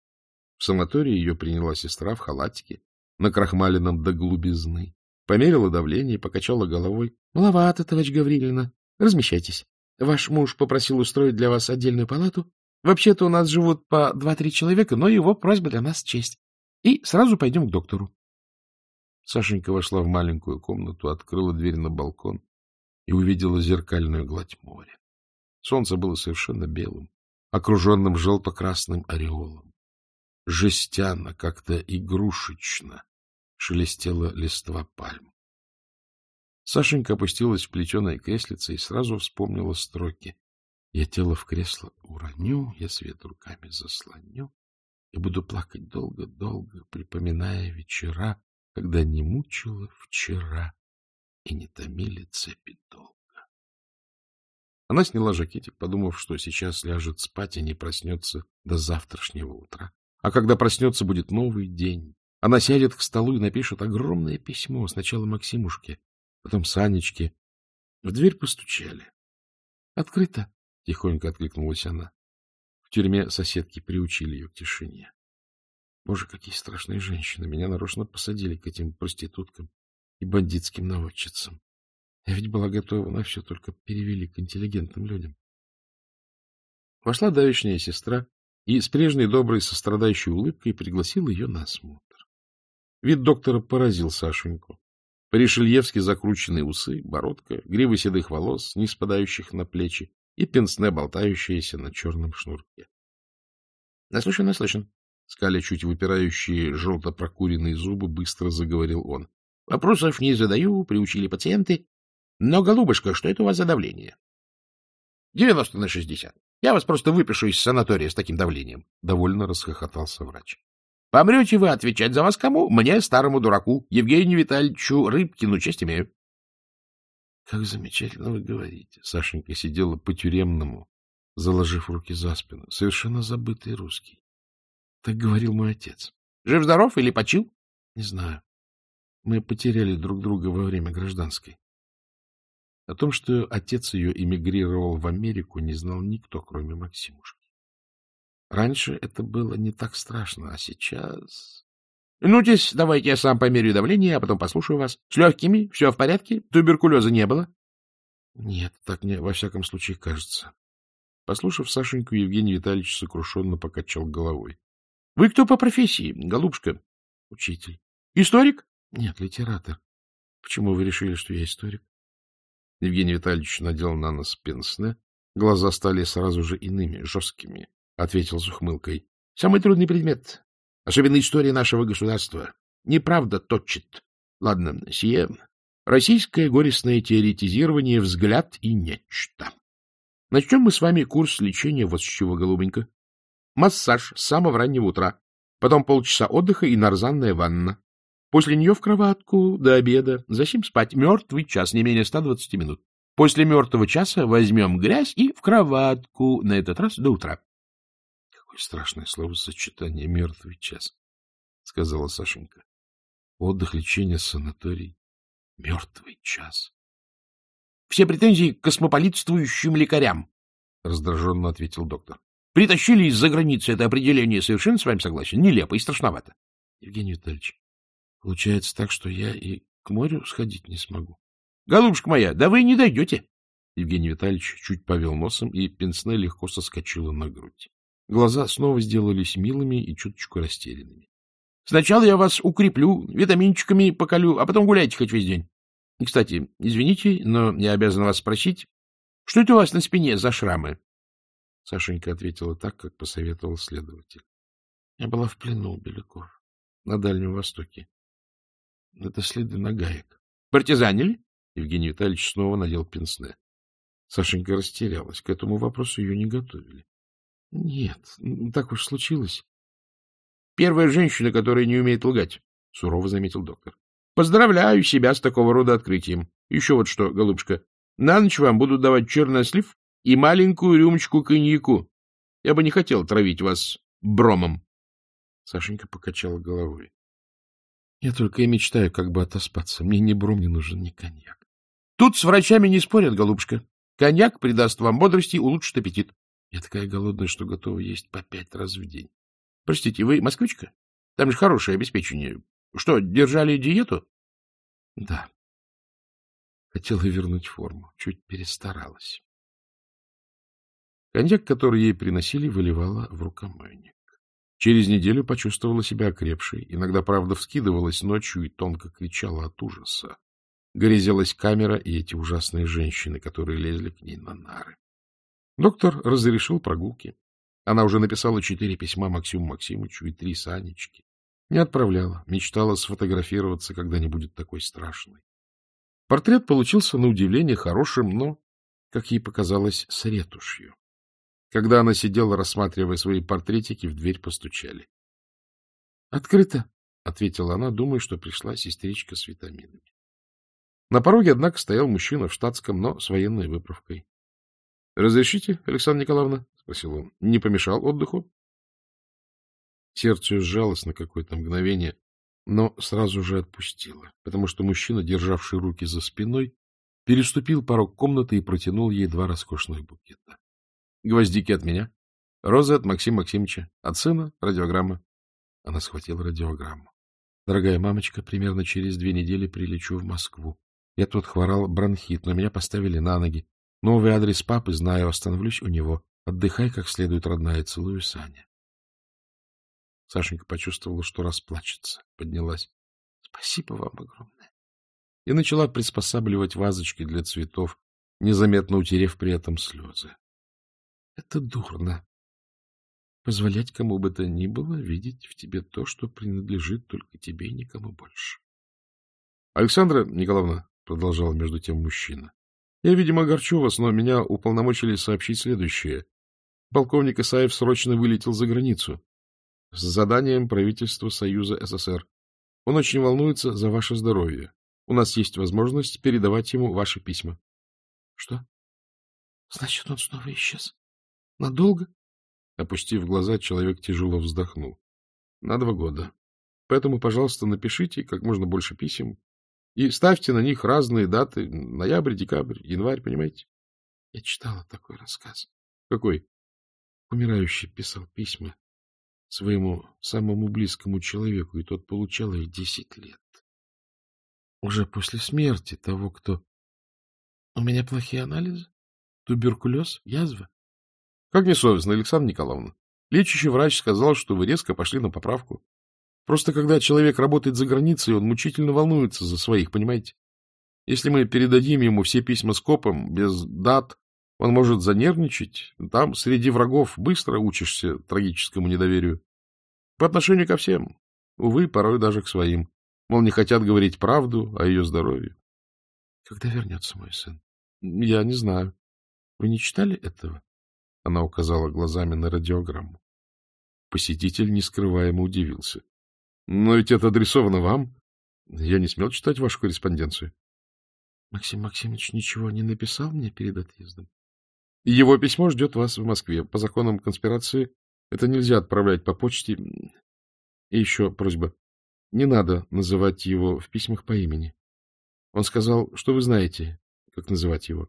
В санатории ее приняла сестра в халатике, на крахмалином до глубизны. Померила давление, покачала головой. — Маловато, товарищ Гаврилина. Размещайтесь. Ваш муж попросил устроить для вас отдельную палату. Вообще-то у нас живут по два-три человека, но его просьба для нас честь. И сразу пойдем к доктору. Сашенька вошла в маленькую комнату, открыла дверь на балкон и увидела зеркальную гладь моря. Солнце было совершенно белым, окруженным желто-красным ореолом. Жестяно, как-то игрушечно шелестела листва пальм. Сашенька опустилась в плетеное креслице и сразу вспомнила строки. «Я тело в кресло уроню, я свет руками заслоню, и буду плакать долго-долго, припоминая вечера, когда не мучила вчера и не томили цепи долго». Она сняла жакетик, подумав, что сейчас ляжет спать и не проснется до завтрашнего утра. А когда проснется, будет новый день. Она сядет к столу и напишет огромное письмо сначала Максимушке, потом Санечки. В дверь постучали. — Открыто! — тихонько откликнулась она. В тюрьме соседки приучили ее к тишине. Боже, какие страшные женщины! Меня нарочно посадили к этим проституткам и бандитским наводчицам. Я ведь была готова на все, только перевели к интеллигентным людям. Вошла давешняя сестра и с прежней доброй сострадающей улыбкой пригласила ее на осмотр. Вид доктора поразил Сашеньку. По-ришельевски закрученные усы, бородка, гривы седых волос, не спадающих на плечи, и пенсне, болтающееся на черном шнурке. — Наслышан, наслышан. Скаля чуть выпирающие желто-прокуренные зубы, быстро заговорил он. — Вопросов не задаю, приучили пациенты. Но, голубушка, что это у вас за давление? — Девяносто на шестьдесят. Я вас просто выпишу из санатория с таким давлением, — довольно расхохотался врач. Помрете вы, отвечать за вас кому? Мне, старому дураку, Евгению Витальевичу Рыбкину, честь имею. — Как замечательно вы говорите! — Сашенька сидела по-тюремному, заложив руки за спину. Совершенно забытый русский. Так говорил мой отец. — Жив-здоров или почил? — Не знаю. Мы потеряли друг друга во время гражданской. О том, что отец ее эмигрировал в Америку, не знал никто, кроме Максимушки. Раньше это было не так страшно, а сейчас... — Ну, здесь давайте я сам померю давление, а потом послушаю вас. С легкими? Все в порядке? Туберкулеза не было? — Нет, так мне во всяком случае кажется. Послушав Сашеньку, Евгений Витальевич сокрушенно покачал головой. — Вы кто по профессии, голубушка? — Учитель. — Историк? — Нет, литератор. — Почему вы решили, что я историк? Евгений Витальевич надел на нос пенсне. Глаза стали сразу же иными, жесткими. — ответил с ухмылкой. — Самый трудный предмет. Особенно история нашего государства. Неправда точит. Ладно, сие. Российское горестное теоретизирование — взгляд и нечто. Начнем мы с вами курс лечения вот с чего, голубенько. Массаж с самого раннего утра, потом полчаса отдыха и нарзанная ванна. После нее в кроватку до обеда, зачем спать. Мертвый час, не менее 120 минут. После мертвого часа возьмем грязь и в кроватку, на этот раз до утра. Какое страшное слово сочетание «мертвый час», — сказала Сашенька. Отдых, лечение, санаторий. Мертвый час. — Все претензии к космополитствующим лекарям, — раздраженно ответил доктор. — Притащили из-за границы это определение, совершенно с вами согласен, нелепо и страшновато. — Евгений Витальевич, получается так, что я и к морю сходить не смогу. — Голубушка моя, да вы не дойдете. Евгений Витальевич чуть повел носом, и пенсне легко соскочила на грудь. Глаза снова сделались милыми и чуточку растерянными. — Сначала я вас укреплю, витаминчиками поколю, а потом гуляйте хоть весь день. И, кстати, извините, но я обязан вас спросить, что это у вас на спине за шрамы? Сашенька ответила так, как посоветовал следователь. — Я была в плену у Беляков, на Дальнем Востоке. Это следы нагаек. — Партизанили? Евгений Витальевич снова надел пенсне. Сашенька растерялась. К этому вопросу ее не готовили. — Нет, так уж случилось. — Первая женщина, которая не умеет лгать, — сурово заметил доктор. — Поздравляю себя с такого рода открытием. Еще вот что, голубушка, на ночь вам буду давать чернослив и маленькую рюмочку коньяку. Я бы не хотел травить вас бромом. Сашенька покачала головой. — Я только и мечтаю, как бы отоспаться. Мне ни бром не нужен, ни коньяк. — Тут с врачами не спорят, голубушка. Коньяк придаст вам бодрости и улучшит аппетит. Я такая голодная, что готова есть по пять раз в день. — Простите, вы москвичка? Там же хорошее обеспечение. Что, держали диету? — Да. Хотела вернуть форму. Чуть перестаралась. Коньяк, который ей приносили, выливала в рукомойник. Через неделю почувствовала себя окрепшей, иногда, правда, вскидывалась ночью и тонко кричала от ужаса. Грязилась камера и эти ужасные женщины, которые лезли к ней на нары. Доктор разрешил прогулки. Она уже написала четыре письма Максиму Максимовичу и три Санечке. Не отправляла, мечтала сфотографироваться, когда не будет такой страшной. Портрет получился, на удивление, хорошим, но, как ей показалось, с ретушью. Когда она сидела, рассматривая свои портретики, в дверь постучали. — Открыто, — ответила она, думая, что пришла сестричка с витаминами. На пороге, однако, стоял мужчина в штатском, но с военной выправкой. — Разрешите, Александра Николаевна? — спросил он. — Не помешал отдыху? Сердце сжалось на какое-то мгновение, но сразу же отпустило, потому что мужчина, державший руки за спиной, переступил порог комнаты и протянул ей два роскошных букета. Гвоздики от меня, розы от Максима Максимовича, от сына — радиограмма. Она схватила радиограмму. Дорогая мамочка, примерно через две недели прилечу в Москву. Я тут хворал бронхит, но меня поставили на ноги. Новый адрес папы знаю, остановлюсь у него. Отдыхай как следует, родная, целую Саня. Сашенька почувствовала, что расплачется, поднялась. — Спасибо вам огромное. И начала приспосабливать вазочки для цветов, незаметно утерев при этом слезы. — Это дурно. Позволять кому бы то ни было видеть в тебе то, что принадлежит только тебе и никому больше. — Александра Николаевна, — продолжал между тем мужчина, я, видимо, огорчу вас, но меня уполномочили сообщить следующее. Полковник Исаев срочно вылетел за границу с заданием правительства Союза СССР. Он очень волнуется за ваше здоровье. У нас есть возможность передавать ему ваши письма. — Что? Значит, он снова исчез? Надолго? Опустив глаза, человек тяжело вздохнул. — На два года. Поэтому, пожалуйста, напишите как можно больше писем, и ставьте на них разные даты. Ноябрь, декабрь, январь, понимаете? Я читала такой рассказ. Какой? Умирающий писал письма своему самому близкому человеку, и тот получал их десять лет. Уже после смерти того, кто... У меня плохие анализы? Туберкулез? Язва? Как несовестно, Александра Николаевна. Лечащий врач сказал, что вы резко пошли на поправку. Просто когда человек работает за границей, он мучительно волнуется за своих, понимаете? Если мы передадим ему все письма с копом, без дат, он может занервничать. Там, среди врагов, быстро учишься трагическому недоверию. По отношению ко всем. Увы, порой даже к своим. Мол, не хотят говорить правду о ее здоровье. Когда вернется мой сын? Я не знаю. Вы не читали этого? Она указала глазами на радиограмму. Посетитель нескрываемо удивился. Но ведь это адресовано вам. Я не смел читать вашу корреспонденцию. Максим Максимович ничего не написал мне перед отъездом. Его письмо ждет вас в Москве. По законам конспирации это нельзя отправлять по почте. И еще просьба. Не надо называть его в письмах по имени. Он сказал, что вы знаете, как называть его.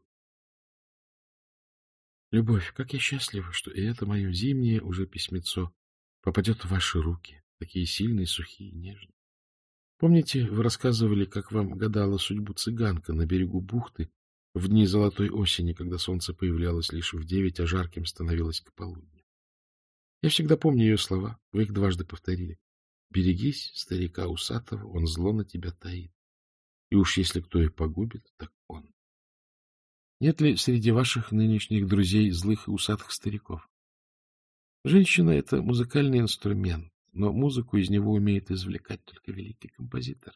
Любовь, как я счастлива, что и это мое зимнее уже письмецо попадет в ваши руки такие сильные, сухие, нежные. Помните, вы рассказывали, как вам гадала судьбу цыганка на берегу бухты в дни золотой осени, когда солнце появлялось лишь в девять, а жарким становилось к полудню? Я всегда помню ее слова, вы их дважды повторили. «Берегись, старика усатого, он зло на тебя таит. И уж если кто и погубит, так он». Нет ли среди ваших нынешних друзей злых и усатых стариков? Женщина — это музыкальный инструмент, но музыку из него умеет извлекать только великий композитор.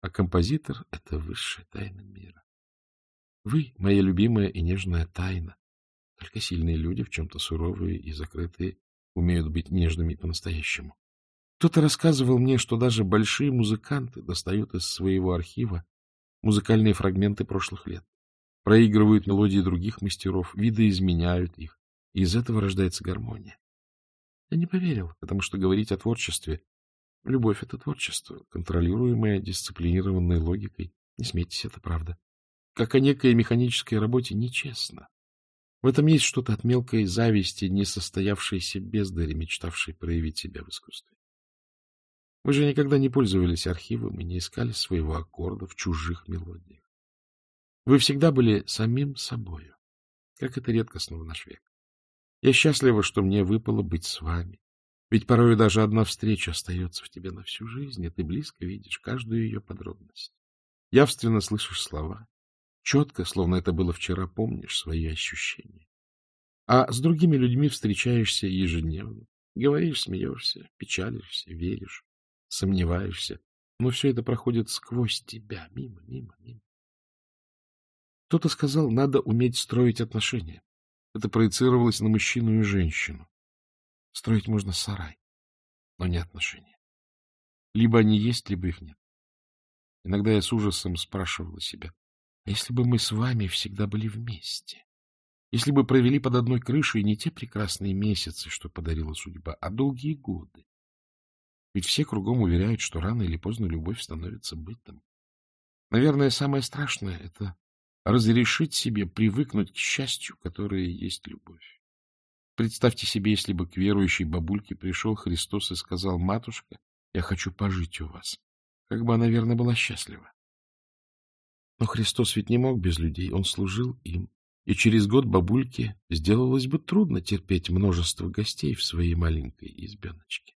А композитор — это высшая тайна мира. Вы — моя любимая и нежная тайна. Только сильные люди, в чем-то суровые и закрытые, умеют быть нежными по-настоящему. Кто-то рассказывал мне, что даже большие музыканты достают из своего архива музыкальные фрагменты прошлых лет, проигрывают мелодии других мастеров, видоизменяют их, и из этого рождается гармония. Я не поверил, потому что говорить о творчестве... Любовь — это творчество, контролируемое дисциплинированной логикой. Не смейтесь, это правда. Как о некой механической работе нечестно. В этом есть что-то от мелкой зависти, несостоявшейся бездари, мечтавшей проявить себя в искусстве. Вы же никогда не пользовались архивом и не искали своего аккорда в чужих мелодиях. Вы всегда были самим собою, как это редкостно в наш век. Я счастлива, что мне выпало быть с вами. Ведь порою даже одна встреча остается в тебе на всю жизнь, и ты близко видишь каждую ее подробность. Явственно слышишь слова. Четко, словно это было вчера, помнишь свои ощущения. А с другими людьми встречаешься ежедневно. Говоришь, смеешься, печалишься, веришь, сомневаешься. Но все это проходит сквозь тебя, мимо, мимо, мимо. Кто-то сказал, надо уметь строить отношения. Это проецировалось на мужчину и женщину. Строить можно сарай, но не отношения. Либо они есть, либо их нет. Иногда я с ужасом спрашивала себя, а если бы мы с вами всегда были вместе? Если бы провели под одной крышей не те прекрасные месяцы, что подарила судьба, а долгие годы? Ведь все кругом уверяют, что рано или поздно любовь становится бытом. Наверное, самое страшное — это разрешить себе привыкнуть к счастью, которое есть любовь. Представьте себе, если бы к верующей бабульке пришел Христос и сказал, «Матушка, я хочу пожить у вас», как бы она, верно, была счастлива. Но Христос ведь не мог без людей, Он служил им, и через год бабульке сделалось бы трудно терпеть множество гостей в своей маленькой избеночке.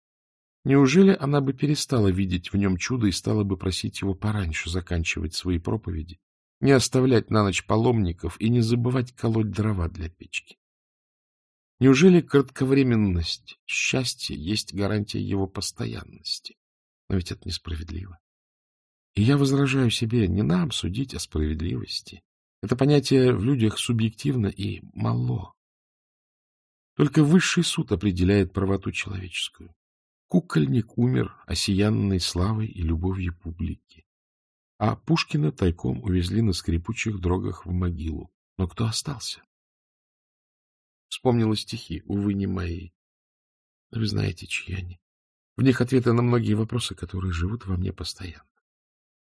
Неужели она бы перестала видеть в нем чудо и стала бы просить его пораньше заканчивать свои проповеди не оставлять на ночь паломников и не забывать колоть дрова для печки. Неужели кратковременность счастья есть гарантия его постоянности? Но ведь это несправедливо. И я возражаю себе, не нам судить о справедливости. Это понятие в людях субъективно и мало. Только высший суд определяет правоту человеческую. Кукольник умер осиянный славой и любовью публики. А Пушкина тайком увезли на скрипучих дрогах в могилу. Но кто остался? Вспомнила стихи, увы, не мои. Но вы знаете, чьи они. В них ответы на многие вопросы, которые живут во мне постоянно.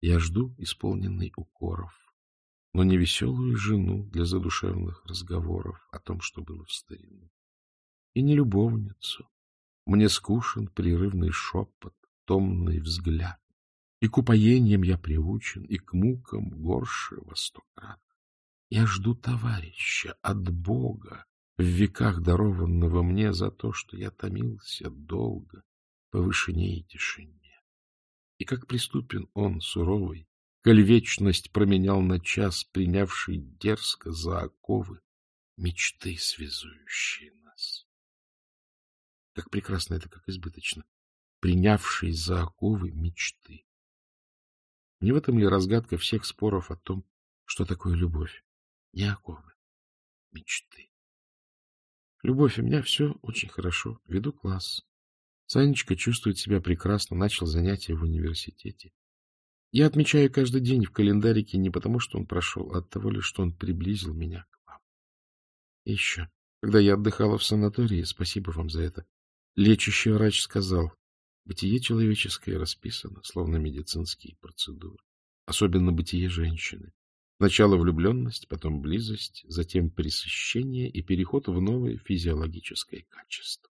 Я жду исполненный укоров, но не веселую жену для задушевных разговоров о том, что было в старину. И не любовницу. Мне скушен прерывный шепот, томный взгляд и к упоениям я приучен, и к мукам горшего стократно. Я жду товарища от Бога, в веках дарованного мне за то, что я томился долго по вышине и тишине. И как преступен он, суровый, коль вечность променял на час, принявший дерзко за оковы мечты, связующие нас. Как прекрасно это, как избыточно, принявший за оковы мечты. Не в этом ли разгадка всех споров о том, что такое любовь? Яковы, мечты. Любовь, у меня все очень хорошо. Веду класс. Санечка чувствует себя прекрасно, начал занятия в университете. Я отмечаю каждый день в календарике не потому, что он прошел, а от того лишь, что он приблизил меня к вам. И еще, когда я отдыхала в санатории, спасибо вам за это, лечащий врач сказал, Бытие человеческое расписано, словно медицинские процедуры. Особенно бытие женщины. Сначала влюбленность, потом близость, затем пресыщение и переход в новое физиологическое качество.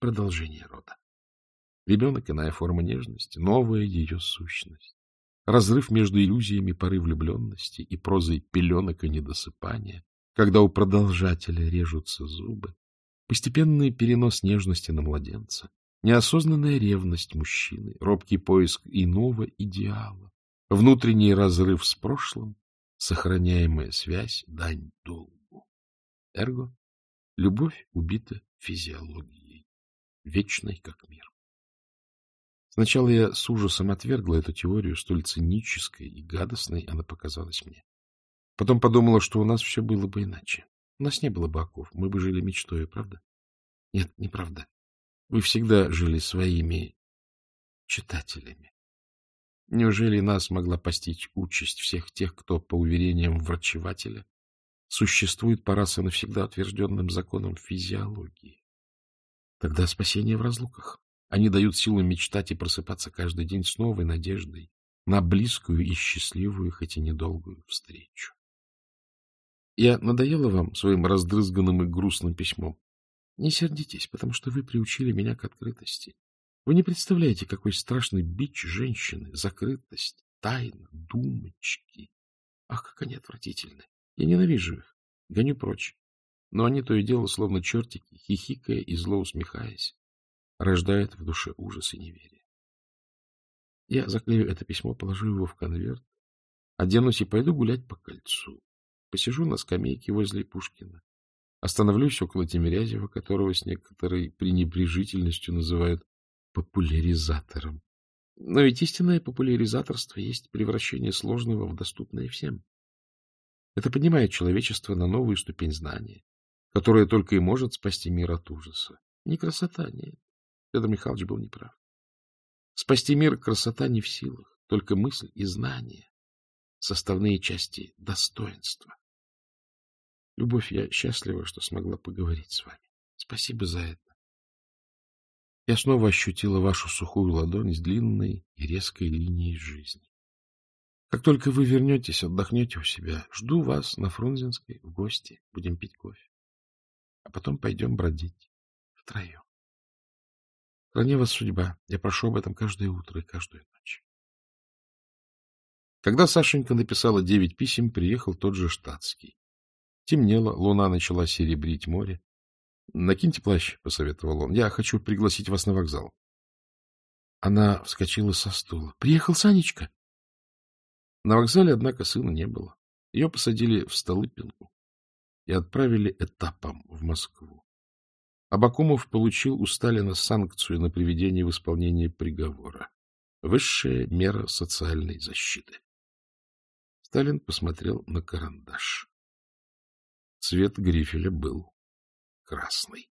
Продолжение рода. Ребенок — иная форма нежности, новая ее сущность. Разрыв между иллюзиями поры влюбленности и прозой пеленок и недосыпания, когда у продолжателя режутся зубы, постепенный перенос нежности на младенца, Неосознанная ревность мужчины, робкий поиск иного идеала, внутренний разрыв с прошлым, сохраняемая связь, дань долгу. Эрго — любовь убита физиологией, вечной как мир. Сначала я с ужасом отвергла эту теорию, столь цинической и гадостной она показалась мне. Потом подумала, что у нас все было бы иначе. У нас не было бы оков, мы бы жили мечтой, правда? Нет, неправда. Вы всегда жили своими читателями. Неужели нас могла постичь участь всех тех, кто, по уверениям врачевателя, существует по раз и навсегда утвержденным законам физиологии? Тогда спасение в разлуках. Они дают силу мечтать и просыпаться каждый день с новой надеждой на близкую и счастливую, хоть и недолгую, встречу. Я надоела вам своим раздрызганным и грустным письмом? Не сердитесь, потому что вы приучили меня к открытости. Вы не представляете, какой страшный бич женщины, закрытость, тайна, думочки. Ах, как они отвратительны! Я ненавижу их, гоню прочь. Но они то и дело, словно чертики, хихикая и зло усмехаясь, рождают в душе ужас и неверие. Я заклею это письмо, положу его в конверт, оденусь и пойду гулять по кольцу. Посижу на скамейке возле Пушкина, Остановлюсь около Тимирязева, которого с некоторой пренебрежительностью называют популяризатором. Но ведь истинное популяризаторство есть превращение сложного в доступное всем. Это поднимает человечество на новую ступень знания, которая только и может спасти мир от ужаса. Не красота, нет. Федор Михайлович был неправ. Спасти мир красота не в силах, только мысль и знание, составные части достоинства. Любовь, я счастлива, что смогла поговорить с вами. Спасибо за это. Я снова ощутила вашу сухую ладонь с длинной и резкой линией жизни. Как только вы вернетесь, отдохнете у себя, жду вас на Фрунзенской в гости. Будем пить кофе. А потом пойдем бродить. Втроем. Храни вас судьба. Я прошу об этом каждое утро и каждую ночь. Когда Сашенька написала девять писем, приехал тот же штатский. Темнело, луна начала серебрить море. — Накиньте плащ, — посоветовал он. — Я хочу пригласить вас на вокзал. Она вскочила со стула. — Приехал Санечка. На вокзале, однако, сына не было. Ее посадили в Столыпинку и отправили этапом в Москву. Абакумов получил у Сталина санкцию на приведение в исполнение приговора. Высшая мера социальной защиты. Сталин посмотрел на карандаш. Цвет грифеля был красный.